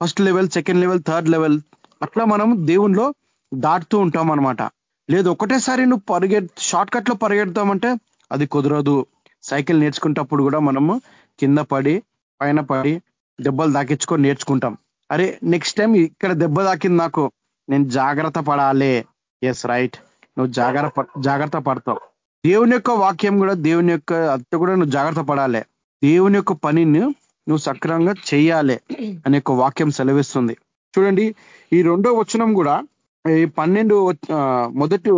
First level second level third level అట్లా మనం దేవునిలో దాటుతూ ఉంటాం అనమాట లేదు ఒకటేసారి నువ్వు పరిగె షార్ట్ కట్లో పరిగెడతామంటే అది కుదరదు. సైకిల్ నేర్చుకుంటప్పుడు కూడా మనము కింద పడి పైన పడి దెబ్బలు దాకించుకొని నేర్చుకుంటాం. అరే నెక్స్ట్ టైం ఇక్కడ దెబ్బ దాకింది నాకు నేను జాగ్రత్త పడాలి. ఎస్ రైట్ నువ్వు జాగ్రత్త జాగ్రత్త పడతావు. దేవుని యొక్క వాక్యం కూడా దేవుని యొక్క అత్త కూడా నువ్వు జాగ్రత్త పడాలి. దేవుని యొక్క పనిని నువ్వు సక్రమంగా చేయాలి అనే ఒక వాక్యం సెలవిస్తుంది. చూడండి ఈ రెండో వచనం కూడా ఈ పన్నెండు మొదటి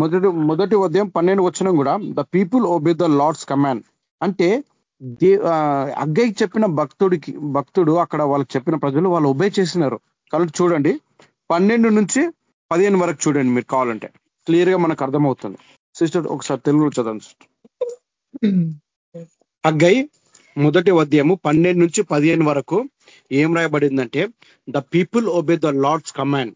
మొదటి మొదటి ఉదయం పన్నెండు వచనం కూడా the people obey the Lord's command అంటే దే అగ్గైకి చెప్పిన భక్తుడికి భక్తుడు అక్కడ వాళ్ళకి చెప్పిన ప్రజలు వాళ్ళు ఒబే చేసినారు. కాబట్టి చూడండి పన్నెండు నుంచి పదిహేను వరకు చూడండి మీరు కావాలంటే. క్లియర్గా మనకు అర్థమవుతుంది. సిస్టర్ ఒకసారి తెలుగులో చదవండి సిస్టర్ అగ్గై మొదటి అధ్యాయము పన్నెండు నుంచి పదిహేను వరకు ఏం రాయబడిందంటే the people obey the Lord's command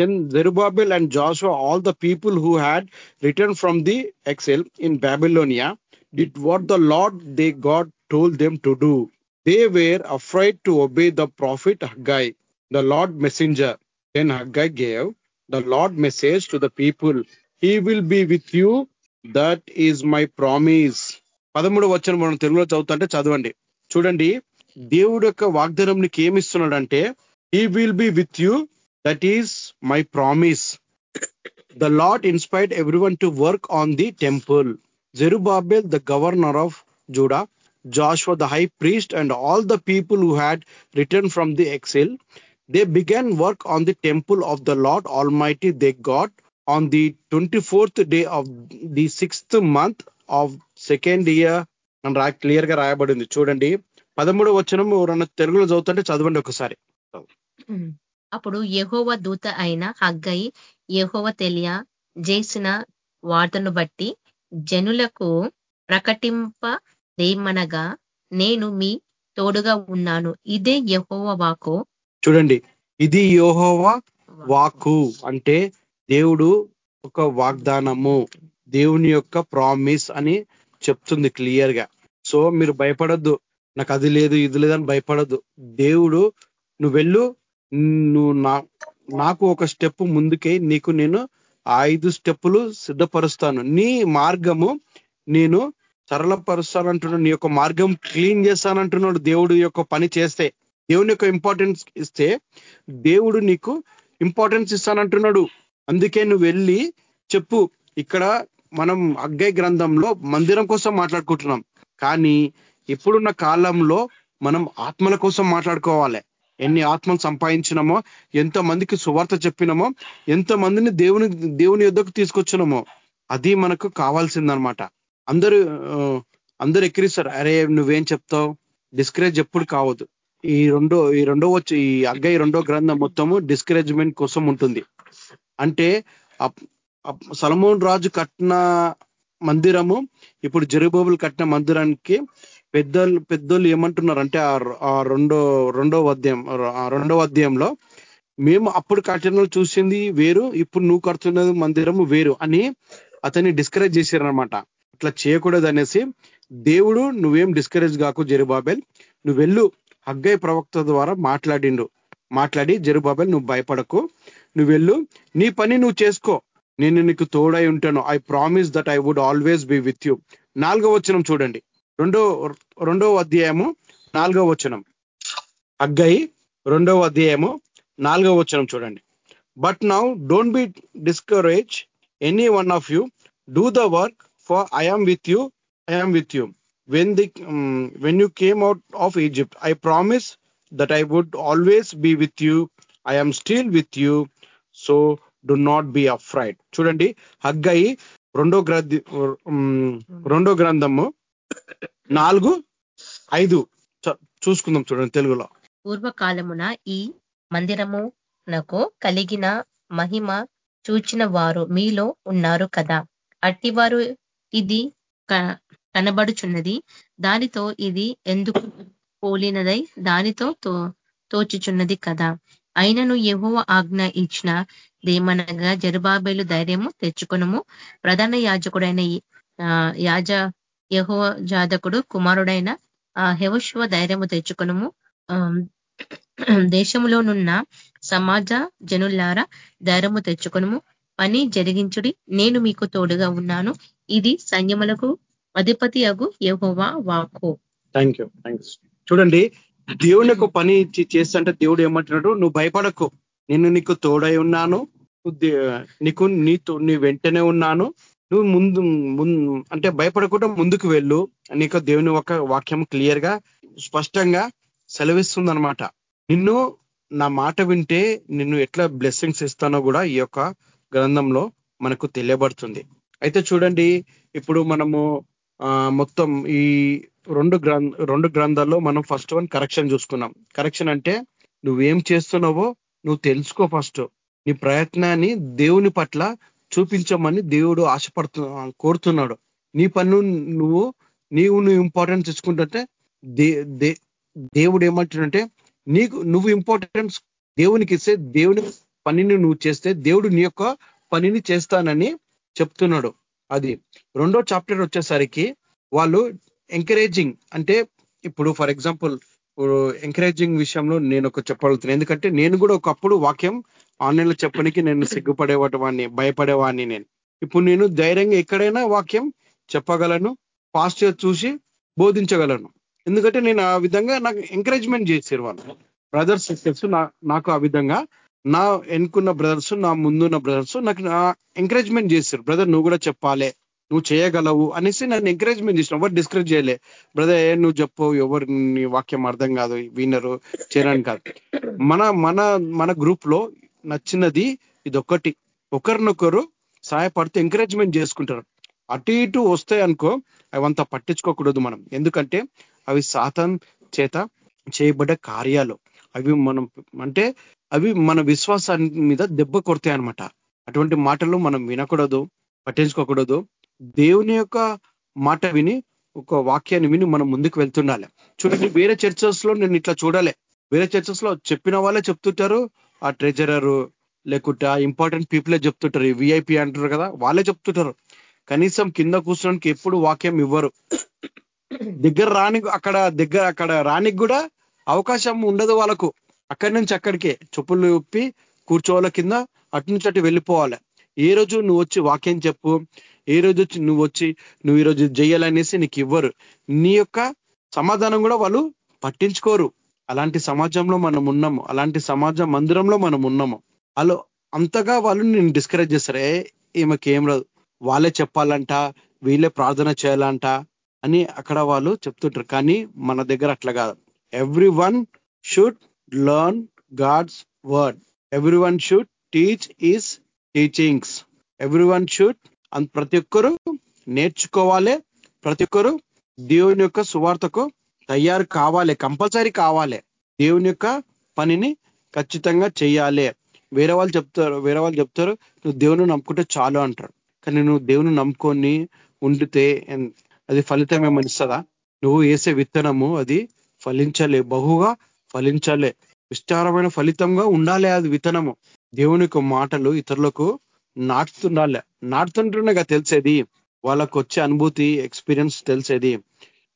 then Zerubbabel and Joshua all the people who had return from the exile in Babylonia did what the Lord their God told them to do they were afraid to obey the prophet Haggai the Lord messenger then Haggai gave the Lord message to the people he will be with you that is my promise పదమూడు వచ్చిన మనం తెలుగులో చదువుతుంటే చదవండి. చూడండి. దేవుడు యొక్క వాగ్దానంకి ఏమిస్తున్నాడంటే he will be with you that is my promise the Lord inspired every one to work on the temple Zerubbabel the governor of Judah Joshua the high priest and all the people who had return from the exile they began work on the temple of the Lord almighty their God on the twenty fourth day of the sixth month of second year క్లియర్గా రాయబడింది. చూడండి. పదమూడు వచ్చిన ఎవరన్నా తెలుగులో చదువుతుంటే చదవండి ఒకసారి. అప్పుడు ఎహోవ దూత అయిన హగ్గై ఎహోవ తెలియ చేసిన వార్తను బట్టి జనులకు ప్రకటింపదేమనగా నేను మీ తోడుగా ఉన్నాను. ఇదే యహోవ వాకు చూడండి ఇది యోహోవా వాక్కు. అంటే దేవుడు ఒక వాగ్దానము దేవుని యొక్క ప్రామిస్ అని చెప్తుంది క్లియర్గా సో మీరు భయపడొద్దు. నాకు అది లేదు ఇది లేదని భయపడొద్దు. దేవుడు నువ్వు వెళ్ళు నువ్వు నాకు ఒక స్టెప్ ముందుకే నీకు నేను ఆ ఐదు స్టెప్పులు సిద్ధపరుస్తాను. నీ మార్గము నేను సరళపరుస్తానంటున్నాడు. నీ యొక్క మార్గం క్లీన్ చేస్తానంటున్నాడు దేవుడు యొక్క పని చేస్తే. దేవుని యొక్క ఇంపార్టెన్స్ ఇస్తే దేవుడు నీకు ఇంపార్టెన్స్ ఇస్తానంటున్నాడు. అందుకే నువ్వు వెళ్ళి చెప్పు. ఇక్కడ మనం అగ్గై గ్రంథంలో మందిరం కోసం మాట్లాడుకుంటున్నాం. కానీ ఇప్పుడున్న కాలంలో మనం ఆత్మల కోసం మాట్లాడుకోవాలి. ఎన్ని ఆత్మలు సంపాదించినామో ఎంత మందికి సువార్త చెప్పినామో ఎంత మందిని దేవుని దేవుని యుద్ధకు తీసుకొచ్చినామో అది మనకు కావాల్సిందనమాట. అందరూ అందరూ ఎక్కిరిస్తారు. అరే నువ్వేం చెప్తావు? డిస్కరేజ్ ఎప్పుడు కావద్దు. ఈ రెండో ఈ రెండో వచ్చి ఈ అగ్గై రెండో గ్రంథం మొత్తము డిస్కరేజ్మెంట్ కోసం ఉంటుంది. అంటే అప్- అప్- సలమోన్ రాజు కట్టిన మందిరము ఇప్పుడు జరుబాబులు కట్టిన మందిరానికి పెద్దలు పెద్దోళ్ళు ఏమంటున్నారు అంటే ఆ రెండో రెండో అధ్యాయం ఆ రెండో అధ్యాయంలో మేము అప్పుడు కట్టిన చూసింది వేరు ఇప్పుడు నువ్వు కడుతున్నది మందిరము వేరు అని అతన్ని డిస్కరేజ్ చేశారనమాట అట్లా చేయకూడదు అనేసి దేవుడు నువ్వేం డిస్కరేజ్ కాకు జెరుబాబెల్ నువ్వు వెళ్ళు. హగ్గై ప్రవక్త ద్వారా మాట్లాడిండు. మాట్లాడి జరుబాబెల్ నువ్వు భయపడకు. నువ్వు వెళ్ళు. నీ పని నువ్వు చేసుకో. నేను నీకు తోడై ఉంటాను. I promise that I would always be with you నాలుగో వచనం చూడండి. రెండో రెండో అధ్యాయము నాలుగో వచనం. అగ్గై రెండవ అధ్యాయము నాలుగో వచనం చూడండి. But now don't be discourage any one of you do the work for I am with you I am with you when the when you came out of Egypt I promise that I would always be with you I am still with you so do not be afraid చూడండి Haggai రెండో గ్రంథి రెండో గ్రంథము నాలుగు ఐదు. చూసుకుందాం చూడండి తెలుగులో. పూర్వకాలమున ఈ మందిరమునకు కలిగిన మహిమ చూచిన వారు మీలో ఉన్నారు కదా. అట్టివారు ఇది కనబడుచున్నది. దానితో ఇది ఎందుకు పోలినదై దానితో తో తోచుచున్నది కదా. అయినను యెహోవా ఆజ్ఞ ఇచ్చిన దేమనగా జరుబాబేలు ధైర్యము తెచ్చుకునము. ప్రధాన యాజకుడైన యాజ యహో జాతకుడు కుమారుడైన ఆ హెవశువ ధైర్యము తెచ్చుకునము. దేశములోనున్న సమాజ జనులారా ధైర్యము తెచ్చుకునము. పని జరిగించుడి నేను మీకు తోడుగా ఉన్నాను. ఇది సైన్యములకు అధిపతి అగు యహోవా వాకు థ్యాంక్ యూ చూడండి దేవుని యొక్క పని చే- చేస్తుంటే దేవుడు ఏమంటున్నాడు? నువ్వు భయపడకు. నేను నీకు తోడై ఉన్నాను. నీకు నీతో నీ వెంటనే ఉన్నాను. నువ్వు ముందు అంటే భయపడకుండా ముందుకు వెళ్ళు. నీకు దేవుని ఒక వాక్యం క్లియర్గా స్పష్టంగా సెలవిస్తుందనమాట నిన్ను నా మాట వింటే నిన్ను ఎట్లా బ్లెస్సింగ్స్ ఇస్తానో కూడా ఈ యొక్క గ్రంథంలో మనకు తెలియబడుతుంది. అయితే చూడండి ఇప్పుడు మనము ఆ, మొత్తం ఈ రెండు గ్రంథ రెండు గ్రంథాల్లో మనం ఫస్ట్ వన్ కరెక్షన్ చూసుకున్నాం. కరెక్షన్ అంటే నువ్వేం చేస్తున్నావో నువ్వు తెలుసుకో ఫస్ట్ నీ ప్రయత్నాన్ని దేవుని పట్ల చూపించమని దేవుడు ఆశపడుతు కోరుతున్నాడు. నీ పన్ను నువ్వు నీవు నువ్వు ఇంపార్టెన్స్ ఇచ్చుకుంటుంటే దే దే- దేవుడు ఏమంటుంటే నీకు నువ్వు ఇంపార్టెన్స్ దేవునికి ఇస్తే దేవుని పనిని నువ్వు చేస్తే దేవుడు నీ యొక్క పనిని చేస్తానని చెప్తున్నాడు. అది రెండో చాప్టర్ వచ్చేసరికి వాళ్ళు ఎంకరేజింగ్ అంటే ఇప్పుడు ఫర్ ఎగ్జాంపుల్ ఎంకరేజింగ్ విషయంలో నేను ఒక చెప్పగలుగుతున్నాను ఎందుకంటే నేను కూడా ఒకప్పుడు వాక్యం ఆన్లైన్లో చెప్పడానికి నేను వాడిని భయపడేవాడిని నేను. ఇప్పుడు నేను ధైర్యంగా ఎక్కడైనా వాక్యం చెప్పగలను ఫాస్ట్ చూసి బోధించగలను. ఎందుకంటే నేను ఆ విధంగా నాకు ఎంకరేజ్మెంట్ చేశారు వాళ్ళు బ్రదర్స్ సిస్టర్స్ నాకు ఆ విధంగా నా ఎన్నుకున్న బ్రదర్స్ నా ముందున్న బ్రదర్స్ నాకు ఎంకరేజ్మెంట్ చేశారు. బ్రదర్ నువ్వు కూడా చెప్పాలి నువ్వు చేయగలవు అనేసి నన్ను ఎంకరేజ్మెంట్ చేసిన ఎవరు డిస్కరేజ్ చేయలే. బ్రదర్ ఏ నువ్వు చెప్పు ఎవరు నీ వాక్యం అర్థం కాదు వినరు చేయడానికి కాదు. మన మన మన గ్రూప్లో నచ్చినది ఇది ఒక్కటి ఒకరినొకరు సహాయపడితే ఎంకరేజ్మెంట్ చేసుకుంటారు. అటు ఇటు వస్తాయి అనుకో అవంతా పట్టించుకోకూడదు మనం. ఎందుకంటే అవి సాతం చేత చేయబడ్డ కార్యాలు. అవి మనం అంటే అవి మన విశ్వాసాన్ని మీద దెబ్బ కొడతాయి అనమాట అటువంటి మాటలు మనం వినకూడదు పట్టించుకోకూడదు. దేవుని యొక్క మాట విని ఒక వాక్యాన్ని విని మనం ముందుకు వెళ్తుండాలి. చూడండి వేరే చర్చస్లో నేను ఇట్లా చూడాలి. వేరే చర్చస్లో చెప్పిన వాళ్ళే చెప్తుంటారు ఆ ట్రెజరరు లేకుంటే ఇంపార్టెంట్ పీపులే చెప్తుంటారు. విఐపి అంటారు కదా వాళ్ళే చెప్తుంటారు. కనీసం కింద కూర్చోడానికి ఎప్పుడు వాక్యం ఇవ్వరు. దగ్గర రాని అక్కడ దగ్గర అక్కడ రానికి కూడా అవకాశం ఉండదు వాళ్ళకు. అక్కడి నుంచి అక్కడికే చెప్పులు ఉప్పి కూర్చోవాల కింద అటు నుంచి అటు వెళ్ళిపోవాలి. ఏ రోజు నువ్వు వచ్చి వాక్యం చెప్పు ఏ రోజు వచ్చి నువ్వు వచ్చి నువ్వు ఈరోజు చెయ్యాలనేసి నీకు ఇవ్వరు. నీ యొక్క సమాధానం కూడా వాళ్ళు పట్టించుకోరు. అలాంటి సమాజంలో మనం ఉన్నాము. అలాంటి సమాజం మందిరంలో మనం ఉన్నాము. వాళ్ళు అంతగా వాళ్ళు నేను డిస్కరేజ్ చేస్తారు? ఏ ఈమెకి ఏం రాదు. వాళ్ళే చెప్పాలంట వీళ్ళే ప్రార్థన చేయాలంట అని అక్కడ వాళ్ళు చెప్తుంటారు. కానీ మన దగ్గర అట్లా కాదు. Every one should learn God's word every one should teach his teachings every one should ప్రతి ఒక్కరు నేర్చుకోవాలి. ప్రతి ఒక్కరు దేవుని యొక్క సువార్తకు తయారు కావాలి కంపల్సరీ కావాలి. దేవుని యొక్క పనిని ఖచ్చితంగా చేయాలి. వేరే వాళ్ళు చెప్తారు వేరే వాళ్ళు చెప్తారు నువ్వు దేవుని నమ్ముకుంటే చాలు అంటారు. కానీ నువ్వు దేవుని నమ్ముకొని ఉండితే అది ఫలితం ఏమని ఇస్తుందా నువ్వు వేసే విత్తనము అది ఫలించలే బహుగా ఫలించలే. విస్తారమైన ఫలితంగా ఉండాలి అది విత్తనము. దేవుని మాటలు ఇతరులకు నాటుతుండాలి. నాటుతుంటుండగా తెలిసేది. వాళ్ళకు వచ్చే అనుభూతి ఎక్స్పీరియన్స్ తెలిసేది.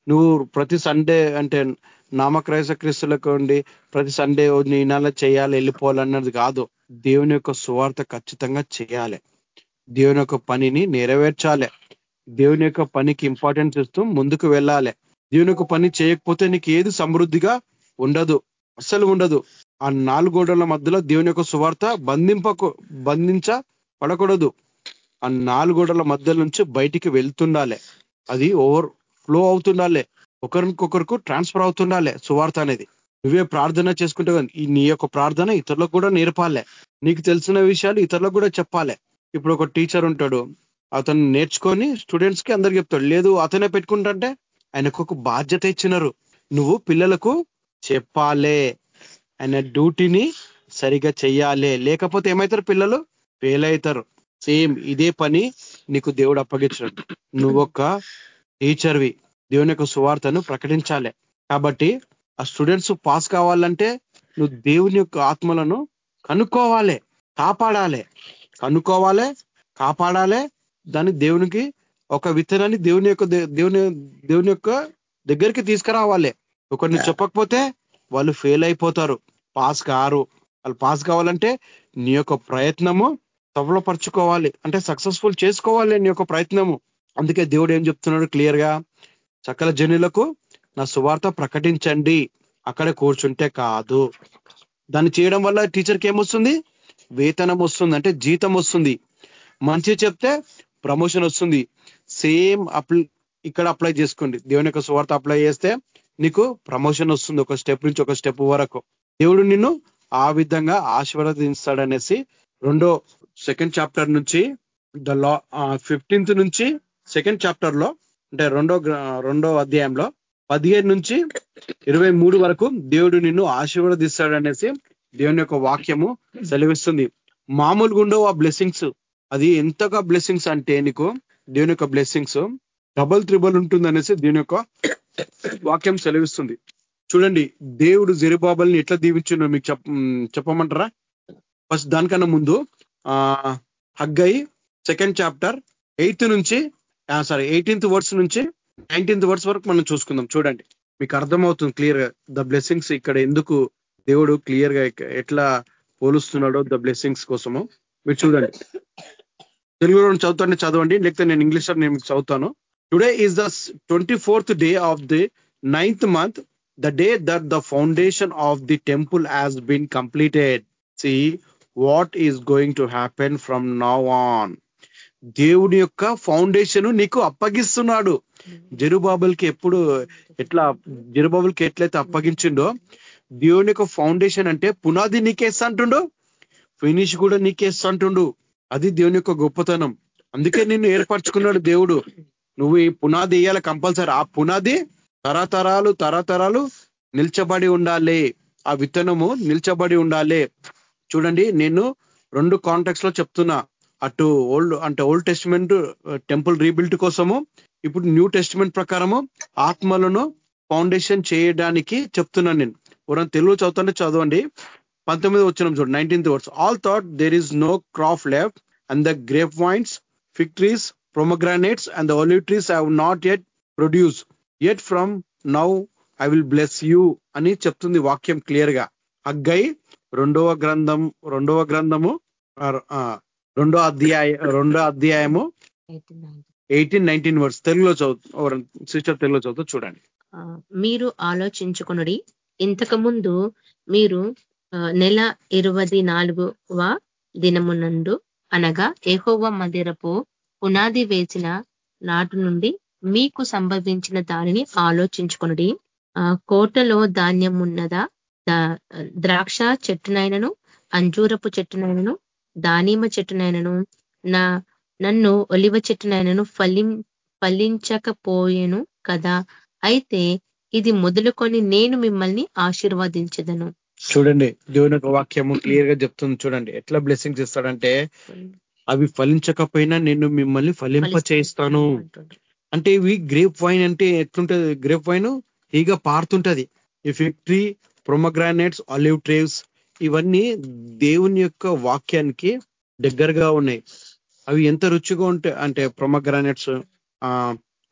నువ్వు ప్రతి సండే అంటే నామక్రైస క్రీస్తులకు ఉండి ప్రతి సండే నీ నెల చేయాలి వెళ్ళిపోవాలన్నది కాదు. దేవుని యొక్క సువార్త ఖచ్చితంగా చేయాలి. దేవుని యొక్క పనిని నెరవేర్చాలి. దేవుని యొక్క పనికి ఇంపార్టెన్స్ ఇస్తూ ముందుకు వెళ్ళాలి. దేవుని యొక్క పని చేయకపోతే నీకు ఏది సమృద్ధిగా ఉండదు. అస్సలు ఉండదు. ఆ నాలుగు గోడల మధ్యలో దేవుని యొక్క సువార్త బంధింపకు బంధించ పడకూడదు. ఆ నాలుగోడల మధ్య నుంచి బయటికి వెళ్తుండాలి. అది ఓవర్ ఫ్లో అవుతుండాలే. ఒకరికొకరికి ట్రాన్స్ఫర్ అవుతుండాలే సువార్త అనేది. నువ్వే ప్రార్థన చేసుకుంటే ఈ నీ యొక్క ప్రార్థన ఇతరులకు కూడా నేర్పాలే. నీకు తెలిసిన విషయాలు ఇతరులకు కూడా చెప్పాలి. ఇప్పుడు ఒక టీచర్ ఉంటాడు. అతను నేర్చుకొని స్టూడెంట్స్కి అందరికి చెప్తాడు. లేదు అతనే పెట్టుకుంటుంటే ఆయనకు ఒక బాధ్యత ఇచ్చినారు. నువ్వు పిల్లలకు చెప్పాలే. ఆయన డ్యూటీని సరిగా చెయ్యాలి. లేకపోతే ఏమవుతారు పిల్లలు? ఫెయిల్ అవుతారు. సేమ్ ఇదే పని నీకు దేవుడు అప్పగించాడు. నువ్వొక్క టీచర్వి దేవుని యొక్క సువార్తను ప్రకటించాలి. కాబట్టి ఆ స్టూడెంట్స్ పాస్ కావాలంటే నువ్వు దేవుని యొక్క ఆత్మలను కనుక్కోవాలి కాపాడాలి. కనుక్కోవాలి కాపాడాలి. దాన్ని దేవునికి ఒక విత్తనాన్ని దేవుని యొక్క దేవుని దేవుని యొక్క దగ్గరికి తీసుకురావాలి. ఒకరిని చెప్పకపోతే వాళ్ళు ఫెయిల్ అయిపోతారు. Pass car. వాళ్ళు పాస్ కావాలంటే నీ యొక్క ప్రయత్నము సఫలపరచుకోవాలి. అంటే సక్సెస్ఫుల్ చేసుకోవాలి నీ యొక్క ప్రయత్నము. అందుకే దేవుడు ఏం చెప్తున్నాడు? క్లియర్గా సకల జనులకు నా సువార్త ప్రకటించండి. అక్కడ కూర్చుంటే కాదు. దాన్ని చేయడం వల్ల టీచర్కి ఏమొస్తుంది? వేతనం వస్తుంది. అంటే జీతం వస్తుంది. మంచి చెప్తే ప్రమోషన్ వస్తుంది. సేమ్ అప్లై ఇక్కడ అప్లై చేసుకోండి. దేవుని యొక్క సువార్త అప్లై చేస్తే నీకు ప్రమోషన్ వస్తుంది ఒక స్టెప్ నుంచి ఒక స్టెప్ వరకు. దేవుడు నిన్ను ఆ విధంగా ఆశీర్వదిస్తాడనేసి రెండో సెకండ్ చాప్టర్ నుంచి ద లా ఫిఫ్టీన్త్ నుంచి సెకండ్ చాప్టర్లో అంటే రెండో రెండో అధ్యాయంలో పదిహేను నుంచి ఇరవై మూడు వరకు దేవుడు నిన్ను ఆశీర్వదిస్తాడనేసి దేవుని యొక్క వాక్యము సెలవిస్తుంది. మామూలుగా ఉండవు ఆ బ్లెస్సింగ్స్ అది ఎంతగా బ్లెస్సింగ్స్ అంటే నీకు దేవుని యొక్క బ్లెస్సింగ్స్ డబల్ త్రిబుల్ ఉంటుంది అనేసి దీని యొక్క వాక్యం సెలవిస్తుంది. చూడండి దేవుడు జరిబాబల్ని ఎట్లా దీవించిండో మీకు చెప్ చెప్పమంటారా? ఫస్ట్ దానికన్నా ముందు ఆ హగ్గై సెకండ్ చాప్టర్ ఎయిత్ నుంచి సారీ ఎయిటీన్త్ వర్డ్స్ నుంచి నైన్టీన్త్ వర్డ్స్ వరకు మనం చూసుకుందాం. చూడండి. మీకు అర్థమవుతుంది క్లియర్గా. ద బ్లెస్సింగ్స్ ఇక్కడ ఎందుకు దేవుడు క్లియర్గా ఎట్లా పోలుస్తున్నాడో ద బ్లెస్సింగ్స్ కోసము. మీరు చూడండి. తెలుగులో చదువుతానే చదవండి లేకపోతే నేను ఇంగ్లీష్ నేను మీకు చదువుతాను. Today is the twenty fourth day of the ninth month the day that the foundation of the temple has been completed see what is going to happen from now on దేవుడి యొక్క foundation నీకు అప్పగిస్తున్నాడు. జెరుబాబుల్కి ఎప్పుడు ఎట్లా జెరుబాబుల్కి ఎట్లయితే అప్పగించిండో దేవుని యొక్క foundation అంటే పునాది నీకేస్తా అంటుండో ఫినిష్ కూడా నీకేస్తా అంటుండు. అది దేవుని యొక్క గొప్పతనం. అందుకే నిన్ను ఏర్పరచుకున్నాడు దేవుడు. నువ్వు ఈ పునాది వేయాలి కంపల్సరీ. ఆ పునాది తరతరాలు తరతరాలు నిల్చబడి ఉండాలి. ఆ విత్తనము నిల్చబడి ఉండాలి. చూడండి నేను రెండు కాంటాక్ట్స్లో చెప్తున్నా. అటు ఓల్డ్ అంటే ఓల్డ్ టెస్టిమెంట్ టెంపుల్ రీబిల్డ్ కోసము ఇప్పుడు న్యూ టెస్టిమెంట్ ప్రకారము ఆత్మలను ఫౌండేషన్ చేయడానికి చెప్తున్నాను నేను. ఎవరైనా తెలుగు చదువుతుంటే చదవండి. పంతొమ్మిది వచ్చిన చూడండి nineteenth words all thought there is no crop left and the grape vines fig trees pomegranates and the olive trees have not yet produce yet from now I will bless you అని చెప్తుంది వాక్యం క్లియర్గా అగ్గై రెండవ గ్రంథం రెండవ గ్రంథము రెండో అధ్యాయ రెండో అధ్యాయము ఎయిటీన్ నైన్టీన్ వర్డ్స్. తెలుగులో చదువు సిస్టర్ తెలుగులో చదువుతూ చూడండి. మీరు ఆలోచించుకునుడి. ఇంతకు ముందు మీరు నెల ఇరవై నాలుగవ దినమునందు అనగా ఏహోవ మందిరపు పునాది వేసిన నాటు నుండి మీకు సంభవించిన దానిని ఆలోచించుకునుడి. కోటలో ధాన్యం ఉన్నదా ద్రాక్ష చెట్టునైనను అంజూరపు చెట్టునైనను దానిమ చెట్టునైనను నా నన్ను ఒలివ చెట్టునైనను ఫలిం ఫలించకపోయేను కదా. అయితే ఇది మొదలుకొని నేను మిమ్మల్ని ఆశీర్వదించదను. చూడండి దేవుని యొక్క వాక్యము క్లియర్గా చెప్తుంది చూడండి. ఎట్లా బ్లెస్సింగ్స్ ఇస్తాడంటే అవి ఫలించకపోయినా నేను మిమ్మల్ని ఫలింప చేయిస్తాను అంటే ఇవి గ్రేప్ వైన్ అంటే ఎట్లుంటది? గ్రేప్ వైన్ ఈగ పారుతుంటది. ఈ ఫిక్టరీ ప్రొమగ్రానేట్స్ ఆలివ్ ట్రేవ్స్ ఇవన్నీ దేవుని యొక్క వాక్యానికి దగ్గరగా ఉన్నాయి. అవి ఎంత రుచిగా ఉంటాయి అంటే ప్రొమగ్రానేట్స్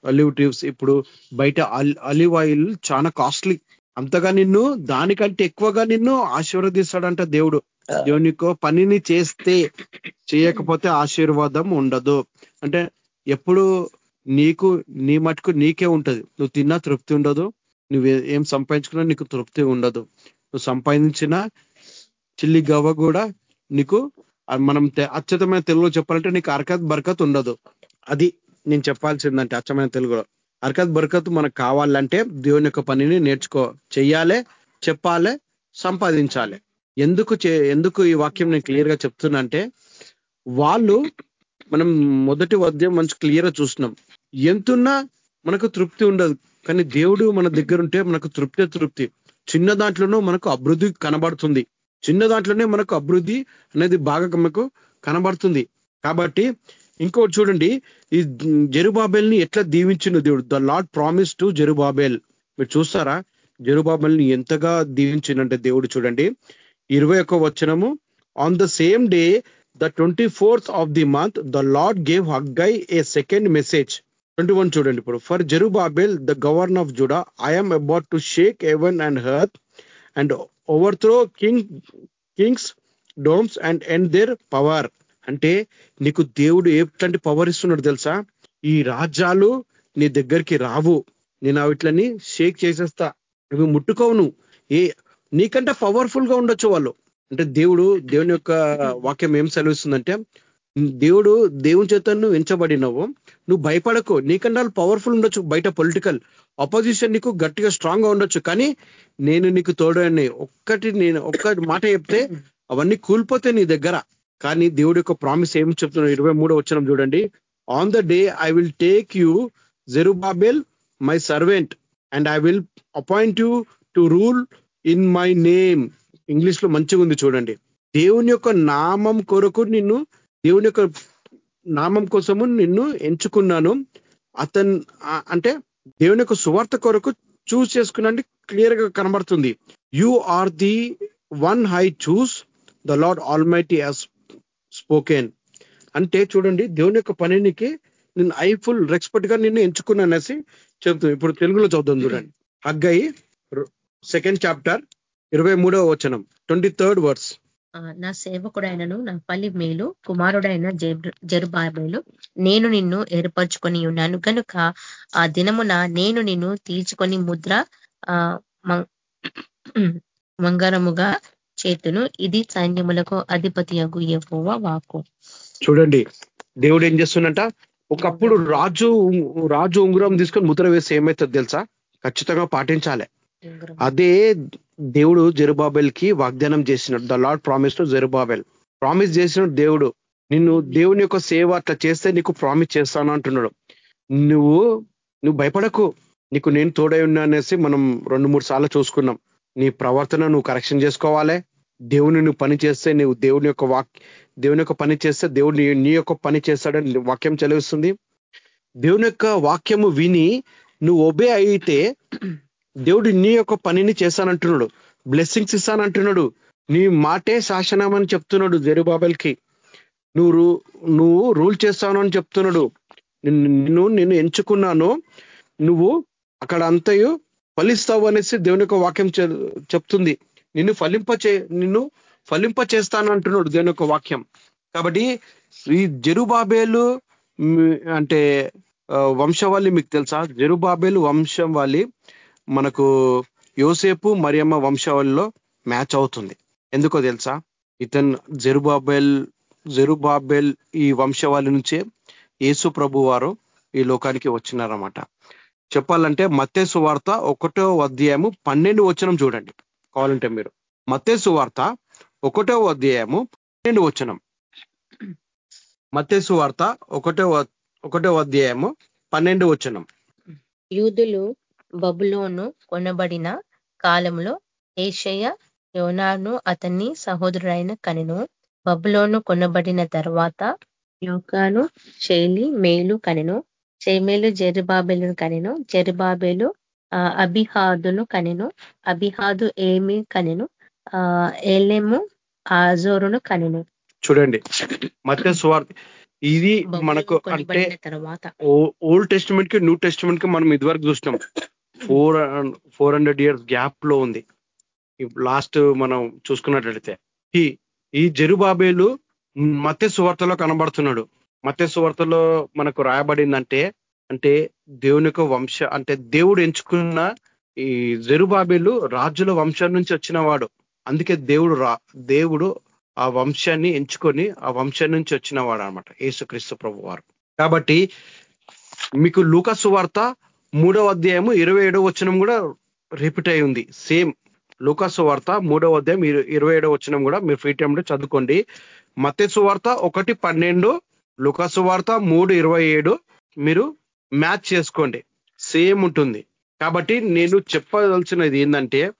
అలివ్ ట్రీవ్స్ ఇప్పుడు బయట అలివ్ ఆయిల్ చాలా కాస్ట్లీ అంతగా నిన్ను దానికంటే ఎక్కువగా నిన్ను ఆశీర్వదిస్తాడంట దేవుడు. దేవుని పనిని చేస్తే చేయకపోతే ఆశీర్వాదం ఉండదు. అంటే ఎప్పుడు నీకు నీ మటుకు నీకే ఉంటది. నువ్వు తిన్నా తృప్తి ఉండదు. నువ్వు ఏం సంపాదించుకున్నా నీకు తృప్తి ఉండదు. నువ్వు సంపాదించిన చిల్లి గవ్వ కూడా నీకు మనం అచ్చతమైన తెలుగులో చెప్పాలంటే నీకు అరకత్ బరకత్ ఉండదు. అది నేను చెప్పాల్సిందంటే అచ్చమైన తెలుగులో. అరకత్ బరకత్ మనకు కావాలంటే దేవుని యొక్క పనిని నేర్చుకో చెయ్యాలి చెప్పాలి సంపాదించాలి. ఎందుకు ఎందుకు ఈ వాక్యం నేను క్లియర్గా చెప్తున్నా అంటే వాళ్ళు మనం మొదటి వద్యం మంచి క్లియర్గా చూస్తున్నాం. ఎంతున్నా మనకు తృప్తి ఉండదు కానీ దేవుడు మన దగ్గర ఉంటే మనకు తృప్తి తృప్తి. చిన్న దాంట్లోనూ మనకు అభివృద్ధి కనబడుతుంది. చిన్న దాంట్లోనే మనకు అభివృద్ధి అనేది బాగా మనకు కనబడుతుంది. కాబట్టి ఇంకోటి చూడండి ఈ జెరుబాబెల్ని ఎట్లా దీవించిన దేవుడు? The lord promise to Zerubbabel. మీరు చూస్తారా? జెరుబాబెల్ని ఎంతగా దీవించిందంటే దేవుడు చూడండి ఇరవై ఒక్క వచనము. On the same day the twenty fourth of the month the lord gave Haggai a second message twenty one చూడండి ఇప్పుడు. For Zerubbabel the governor of Judah I'm about to shake heaven and earth and overthrow king kingdoms and end their power అంటే నీకు దేవుడు ఎట్లాంటి power ఇస్తున్నాడు తెలుసా? ఈ రాజ్యాలు నీ దగ్గరికి రావు. నేను అవిట్లని షేక్ చేసేస్తా. ఇవి ముట్టుకోవును ఏ నీకంటే పవర్ఫుల్గా ఉండొచ్చు వాళ్ళు. అంటే దేవుడు దేవుని యొక్క వాక్యం ఏం సెలవిస్తుందంటే దేవుడు దేవుని చేత నువ్వు ఎంచబడినవు. నువ్వు భయపడకు. నీకన్నా పవర్ఫుల్ ఉండొచ్చు బయట పొలిటికల్ అపోజిషన్ నీకు గట్టిగా స్ట్రాంగ్గా ఉండొచ్చు కానీ నేను నీకు తోడని ఒక్కటి నేను ఒక్క మాట చెప్తే అవన్నీ కూలిపోతే నీ దగ్గర. కానీ దేవుడి యొక్క ప్రామిస్ ఏం చెప్తున్నాడు? ఇరవై మూడో వచ్చిన చూడండి. On the day I will take you Zerubbabel my servant and I will appoint you to rule in my name ఇంగ్లీష్లో మంచిగా ఉంది చూడండి. దేవుని యొక్క నామం కొరకు నిన్ను దేవుని యొక్క నామం కోసము నిన్ను ఎంచుకున్నాను. అతన్ అంటే దేవుని యొక్క సువార్త కొరకు చూస్ చేసుకున్నాండి క్లియర్గా కనబడుతుంది. You are the one I choose the lord almighty has spoken అంటే చూడండి దేవుని యొక్క పనినికి నేను ఐ ఫుల్ రెస్పెక్ట్గా నిన్ను ఎంచుకున్నానేసి చెబుతుంది ఇప్పుడు తెలుగులో చదువుతుంది చూడండి. హగ్గయి సెకండ్ చాప్టర్ ఇరవై మూడవ వచనం ట్వంటీ థర్డ్ వర్డ్స్ నా సేవకుడైనను నా పల్లి మేలు కుమారుడైన జరుబాబేలు నేను నిన్ను ఏర్పరచుకొని ఉన్నాను. కనుక ఆ దినమున నేను నిన్ను తీర్చుకొని ముద్ర మంగరముగా చేతును. ఇది సైన్యములకు అధిపతి అగు వాకు చూడండి దేవుడు ఏం చేస్తున్నట ఒకప్పుడు రాజు రాజు ఉంగరం తీసుకొని ముద్ర వేసి ఏమవుతుంది తెలుసా? ఖచ్చితంగా పాటించాలి. అదే దేవుడు జెరుబాబెల్కి వాగ్దానం చేసినాడు. The lord promise to Zerubbabel. Promise చేసినాడు దేవుడు నిన్ను దేవుని యొక్క సేవ అట్లా చేస్తే నీకు ప్రామిస్ చేస్తాను అంటున్నాడు. నువ్వు నువ్వు భయపడకు. నీకు నేను తోడై ఉన్నా అనేసి మనం రెండు మూడు సార్లు చూసుకున్నాం. నీ ప్రవర్తన నువ్వు కరెక్షన్ చేసుకోవాలి. దేవుని నువ్వు పని చేస్తే నువ్వు దేవుని యొక్క వాక్ దేవుని యొక్క పని చేస్తే దేవుడు నీ- నీ యొక్క పని చేస్తాడని వాక్యం చదివిస్తుంది దేవుని యొక్క వాక్యము విని నువ్వు ఒబే అయితే దేవుడు నీ యొక్క పనిని చేశానంటున్నాడు. బ్లెస్సింగ్స్ ఇస్తానంటున్నాడు. నీ మాటే శాసనం అని చెప్తున్నాడు జెరుబాబెల్కి. నువ్వు రూ- నువ్వు రూల్ చేస్తాను అని చెప్తున్నాడు. నిన్ను నిన్ను నేను ఎంచుకున్నాను. నువ్వు అక్కడ అంతయు ఫలిస్తావు అనేసి దేవుని యొక్క వాక్యం చె- చెప్తుంది. నిన్ను ఫలింప చే నిన్ను ఫలింప చేస్తాను అంటున్నాడు దేవుని యొక్క వాక్యం. కాబట్టి ఈ జెరుబాబేలు అంటే వంశవాళి మీకు తెలుసా? జెరుబాబేలు వంశం వాళ్ళి మనకు యోసేపు మరియమ్మ వంశావళిలో మ్యాచ్ అవుతుంది. ఎందుకో తెలుసా? ఇతన్ జెరుబాబెల్ జెరుబాబెల్ ఈ వంశవాళి నుంచే యేసు ప్రభు వారు ఈ లోకానికి వచ్చినారన్నమాట. చెప్పాలంటే మత్తేసు వార్త ఒకటో అధ్యాయము పన్నెండు వచనం చూడండి. కావాలంటే మీరు. మత్తేసు వార్త ఒకటో అధ్యాయము పన్నెండు వచనం. మత్తేసు వార్త ఒకటో ఒకటో అధ్యాయము పన్నెండు వచనం. యూదులు బబులోను కొనబడిన కాలంలో ఏషయ్య యోనాను అతన్ని సహోదరుడైన కనెను. బబులోను కొనబడిన తర్వాత యోకాను శైలి మేలు కనెను. షేమేలు జెరుబాబెలును కనెను. జెరుబాబెలు ఆ, అబిహాదును కనెను. అబిహాదు ఏమి కనెను. ఆ, ఏలెము ఆజోరును కనెను. చూడండి మత్తే సువార్త. ఇది మనకు అంటే ఓల్డ్ టెస్టిమెంట్కి న్యూ టెస్టిమెంట్కి మనం ఇదివరకు చూసినాం. ఫోర్ ఫోర్ హండ్రెడ్ ఇయర్స్ గ్యాప్లో ఉంది. లాస్ట్ మనం చూసుకున్నట్లయితే. ఈ ఈ జెరుబాబేలు మత్తే సువార్తలో కనబడుతున్నాడు. మత్తే సువార్తలో మనకు రాయబడిందంటే అంటే దేవుని వంశ అంటే దేవుడు ఎంచుకున్న ఈ జెరుబాబేలు రాజుల వంశం నుంచి వచ్చిన వాడు అందుకే దేవుడు రా దేవుడు ఆ వంశాన్ని ఎంచుకొని ఆ వంశం నుంచి వచ్చిన వాడు అనమాట యేసుక్రీస్తు ప్రభు వారు కాబట్టి మీకు లూకసు వార్త మూడవ అధ్యాయము ఇరవై ఏడవ వచనం కూడా రిపీట్ అయి ఉంది. సేమ్ లూకాసు వార్త మూడవ అధ్యాయం ఇరవై ఏడవ వచనం కూడా మీరు ఫ్రీ టైంలో చదువుకోండి. మత్స్సు వార్త ఒకటి పన్నెండు లుకాసు వార్త మూడు ఇరవై ఏడు మీరు మ్యాచ్ చేసుకోండి. సేమ్ ఉంటుంది. కాబట్టి నేను చెప్పదలసినది ఏంటంటే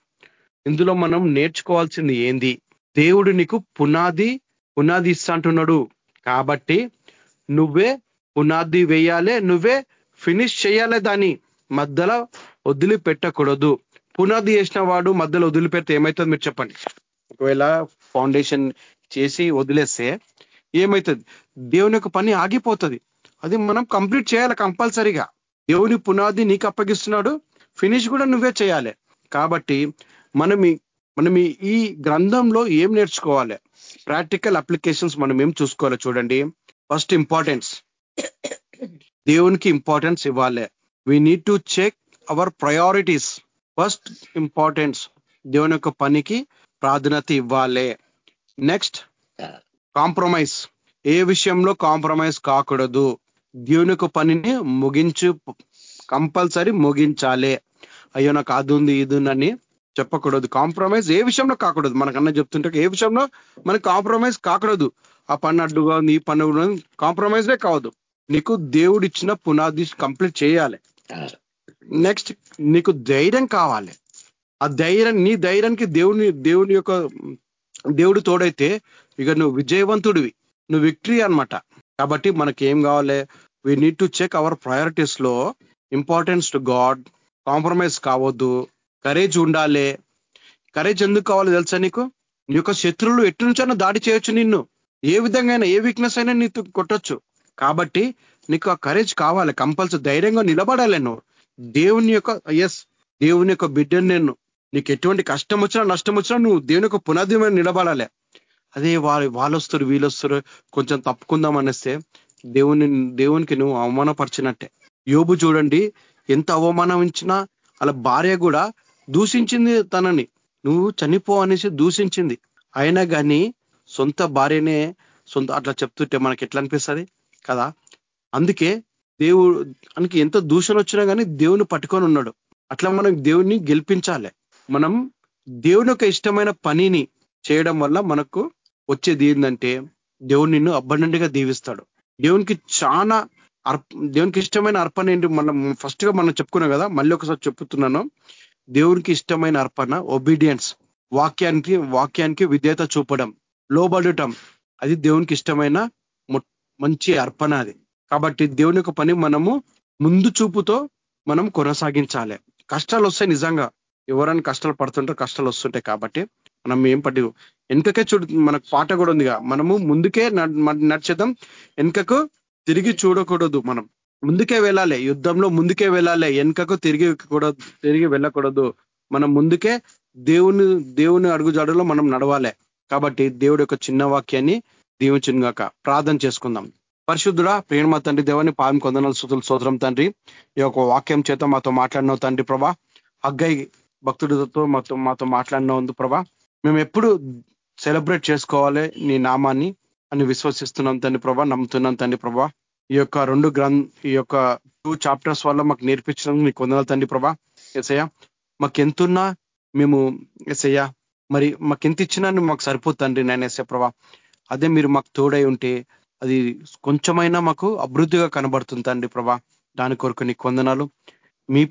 ఇందులో మనం నేర్చుకోవాల్సింది ఏంది? దేవుడు నీకు పునాది పునాది ఇస్తా అంటున్నాడు. కాబట్టి నువ్వే పునాది వేయాలే నువ్వే ఫినిష్ చేయాలి దాన్ని. మధ్యలో వదిలిపెట్టకూడదు. పునాది చేసిన వాడు మధ్యలో వదిలిపెడితే ఏమవుతుంది మీరు చెప్పండి. ఒకవేళ ఫౌండేషన్ చేసి వదిలేస్తే ఏమవుతుంది దేవుని యొక్క పని ఆగిపోతుంది. అది మనం కంప్లీట్ చేయాలి కంపల్సరీగా. దేవుని పునాది నీకు అప్పగిస్తున్నాడు ఫినిష్ కూడా నువ్వే చేయాలి. కాబట్టి మనం మనం ఈ- ఈ గ్రంథంలో ఏం నేర్చుకోవాలి? ప్రాక్టికల్ అప్లికేషన్స్ మనం ఏం చూసుకోవాలి చూడండి. First importance. దేవునికి ఇంపార్టెన్స్ ఇవ్వాలి. We need to check our priorities first importance దేవుని యొక్క పనికి ప్రాధాన్యత ఇవ్వాలి. నెక్స్ట్ కాంప్రమైజ్ ఏ విషయంలో కాంప్రమైజ్ కాకూడదు? దేవుని యొక్క పనిని ముగించు కంపల్సరీ ముగించాలి. అయ్యో నాకు అది ఉంది ఇది ఉందని చెప్పకూడదు. కాంప్రమైజ్ ఏ విషయంలో కాకూడదు. మనకన్నా చెప్తుంటే ఏ విషయంలో మనకి కాంప్రమైజ్ కాకూడదు. ఆ పన్ను అడ్డుగా ఉంది ఈ పని అడ్డుగా కాంప్రమైజే కావద్దు. నీకు దేవుడు ఇచ్చిన పునాది కంప్లీట్ చేయాలి. నెక్స్ట్ నీకు ధైర్యం కావాలి. ఆ ధైర్యం నీ ధైర్యానికి దేవుని దేవుని యొక్క దేవుడు తోడైతే ఇక నువ్వు విజయవంతుడివి. నువ్వు విక్టరీ అన్నమాట. కాబట్టి మనకి ఏం కావాలి? వి నీడ్ టు చెక్ అవర్ ప్రయారిటీస్లో ఇంపార్టెన్స్ టు గాడ్ కాంప్రమైజ్ కావద్దు కరేజ్ ఉండాలి. కరేజ్ ఎందుకు కావాలి తెలుసా నీకు? నీ యొక్క శత్రువులు ఎటు నుంచైనా దాడి చేయొచ్చు నిన్ను. ఏ విధంగా అయినా ఏ వీక్నెస్ అయినా నీకు కొట్టొచ్చు. కాబట్టి నీకు ఆ కరేజ్ కావాలి కంపల్సరీ ధైర్యంగా నిలబడాలి నువ్వు. దేవుని యొక్క ఎస్ దేవుని యొక్క బిడ్డను నేను నీకు ఎటువంటి కష్టం వచ్చినా నష్టం వచ్చినా నువ్వు దేవుని యొక్క పునాది మీద నిలబడాలి. అదే వాళ్ళు వాళ్ళొస్తారు వీళ్ళొస్తారు కొంచెం తప్పుకుందాం అనేస్తే దేవుని దేవునికి నువ్వు అవమానపరిచినట్టే. యోబు చూడండి ఎంత అవమానించినా అలా భార్య కూడా దూషించింది తనని. నువ్వు చనిపో అనేసి దూషించింది. అయినా కానీ సొంత భార్యనే సొంత అట్లా చెప్తుంటే మనకి ఎట్లా అనిపిస్తుంది? కదా? అందుకే దేవుడు మనకి ఎంత దూషణ వచ్చినా కానీ దేవుని పట్టుకొని ఉన్నాడు. అట్లా మనం దేవుడిని గెలిపించాలి. మనం దేవుని యొక్క ఇష్టమైన పనిని చేయడం వల్ల మనకు వచ్చేది ఏంటంటే దేవుడు నిన్ను అబ్బండంగా దీవిస్తాడు. దేవునికి చాలా అర్ప దేవునికి ఇష్టమైన అర్పణ ఏంటి? మనం ఫస్ట్గా మనం చెప్పుకున్నాం కదా మళ్ళీ ఒకసారి చెప్పుతున్నాను. దేవునికి ఇష్టమైన అర్పణ ఒబీడియన్స్ వాక్యానికి వాక్యానికి విధేయత చూపడం లోబడటం. అది దేవునికి ఇష్టమైన మంచి అర్పణ అది. కాబట్టి దేవుని యొక్క పని మనము ముందు చూపుతో మనం కొనసాగించాలి. కష్టాలు వస్తాయి నిజంగా ఎవరైనా కష్టాలు పడుతుంటారు కష్టాలు వస్తుంటాయి కాబట్టి మనం ఏం పట్టి వెనుకకే చూడు మనకు పాట కూడా ఉందిగా. మనము ముందుకే నడిచేద్దాం. వెనుకకు తిరిగి చూడకూడదు మనం. ముందుకే వెళ్ళాలి. యుద్ధంలో ముందుకే వెళ్ళాలి. వెనుకకు తిరిగి కూడదు తిరిగి వెళ్ళకూడదు. మనం ముందుకే దేవుని దేవుని అడుగుజాడులో మనం నడవాలి. కాబట్టి దేవుడు యొక్క చిన్న వాక్యాన్ని దీవించుగాక ప్రార్థన చేసుకుందాం. పరిశుద్ధుడా ప్రేమ తండ్రి దేవాన్ని పాదం కొందనాలు సుతులు సోదరం తండ్రి. ఈ యొక్క వాక్యం చేత మాతో మాట్లాడినావు తండ్రి ప్రభా. అగ్గై భక్తుడితో మాతో మాతో మాట్లాడిన ఉంది ప్రభా. మేము ఎప్పుడు సెలబ్రేట్ చేసుకోవాలి నీ నామాన్ని అని విశ్వసిస్తున్నాం తండ్రి ప్రభా నమ్ముతున్నాం తండ్రి ప్రభా. ఈ యొక్క రెండు గ్రంథ ఈ యొక్క టూ చాప్టర్స్ వల్ల మాకు నేర్పించడం నీకు వందనాలు తండ్రి ప్రభా. ఎసయ్య మాకు ఎంతున్నా మేము ఎసయ్య మరి మాకు ఎంత ఇచ్చినా మాకు తండ్రి నేను ఎసే ప్రభా. అదే మీరు మాకు తోడై ఉంటే అది కొంచెమైనా మాకు అభివృద్ధిగా కనబడుతుంది తండ్రి ప్రభా. దాని కొరకు నీ కొందనాలు మీ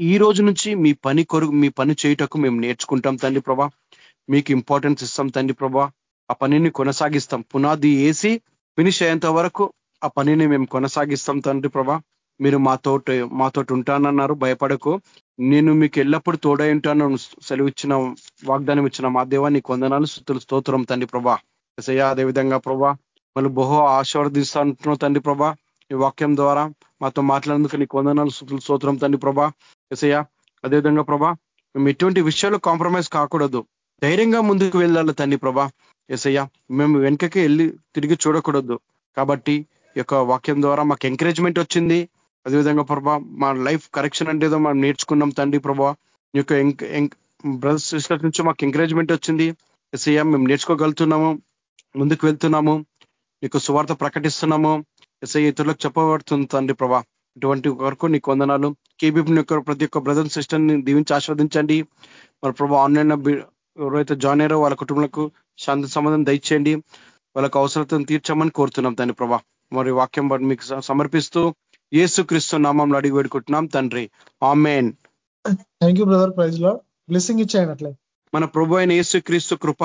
ఈ రోజు నుంచి మీ పని కొరకు మీ పని చేయుటకు మేము నేర్చుకుంటాం తండ్రి ప్రభా. మీకు ఇంపార్టెన్స్ ఇస్తాం తండ్రి ప్రభా. ఆ పనిని కొనసాగిస్తాం. పునాది వేసి ఫినిష్ అయ్యేంత వరకు ఆ పనిని మేము కొనసాగిస్తాం తండ్రి ప్రభా. మీరు మాతోటి మాతోటి ఉంటానన్నారు. భయపడకు. నేను మీకు ఎల్లప్పుడూ తోడై ఉంటాను సెలవు ఇచ్చిన వాగ్దానం ఇచ్చిన మా దేవాన్ని కొందనాలు స్థుతులు స్తోత్రం తండ్రి ప్రభా. ఎసయ్య అదేవిధంగా ప్రభా మళ్ళీ బహు ఆశీర్వదిస్తా అంటున్నావు తండ్రి ప్రభా. ఈ వాక్యం ద్వారా మాతో మాట్లాడేందుకు నీకు వందనాలు సూత్రం తండ్రి ప్రభా. ఎసయ్య అదేవిధంగా ప్రభా మేము ఎటువంటి విషయాలు కాంప్రమైజ్ కాకూడదు. ధైర్యంగా ముందుకు వెళ్ళాలి తండ్రి ప్రభా. ఎసయ్య మేము వెనకకి వెళ్ళి తిరిగి చూడకూడదు. కాబట్టి ఈ యొక్క వాక్యం ద్వారా మాకు ఎంకరేజ్మెంట్ వచ్చింది. అదేవిధంగా ప్రభా మా లైఫ్ కరెక్షన్ అంటే ఏదో మనం నేర్చుకున్నాం తండ్రి ప్రభా. ఈ యొక్క బ్రదర్స్ సిస్టర్స్ నుంచి మాకు ఎంకరేజ్మెంట్ వచ్చింది. ఎస్ఐ మేము నేర్చుకోగలుగుతున్నాము ముందుకు వెళ్తున్నాము. నీకు సువార్త ప్రకటిస్తున్నాము. ఎస్ఐ ఇతరులకు చెప్పబడుతుంది తండ్రి ప్రభా. ఇటువంటి వరకు నీకు వందనాలు. కేబీపీ యొక్క ప్రతి ఒక్క బ్రదర్ సిస్టర్ని దీవించి ఆస్వాదించండి మరి ప్రభా ఆన్లైన్ ఎవరైతే జాయిన్ అయ్యారో వాళ్ళ కుటుంబాలకు శాంతి సంబంధం దయచేయండి. వాళ్ళకు అవసరతను తీర్చమని కోరుతున్నాం తండ్రి ప్రభా. మరి వాక్యం మీకు సమర్పిస్తూ యేసు క్రీస్తు నామంలో అడిగి వేడుకుంటున్నాం తండ్రి. ఆమెన్. థ్యాంక్ యూ బ్రదర్ ప్రైజ్లో బ్లెస్సింగ్ ఇచ్చాయండి అట్లే. మన ప్రభు అయిన యేసు క్రీస్తు కృప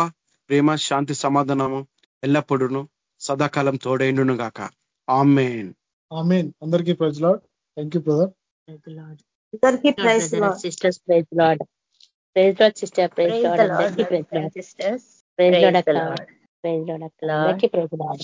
ప్రేమ శాంతి సమాధానము ఎల్లప్పుడూను. సదాకాలం తోడైండును గాక. ఆమెన్. ఆమెన్. అందరికీ praise lord. Thank you brother అందరికీ praise sisters praise lord. Praise lord sister praise lord అందరికీ praise lord. Sisters praise lord అక్క. ప్రైజ్ లాడ్ అక్క. అందరికీ ప్రైజ్ లాడ్.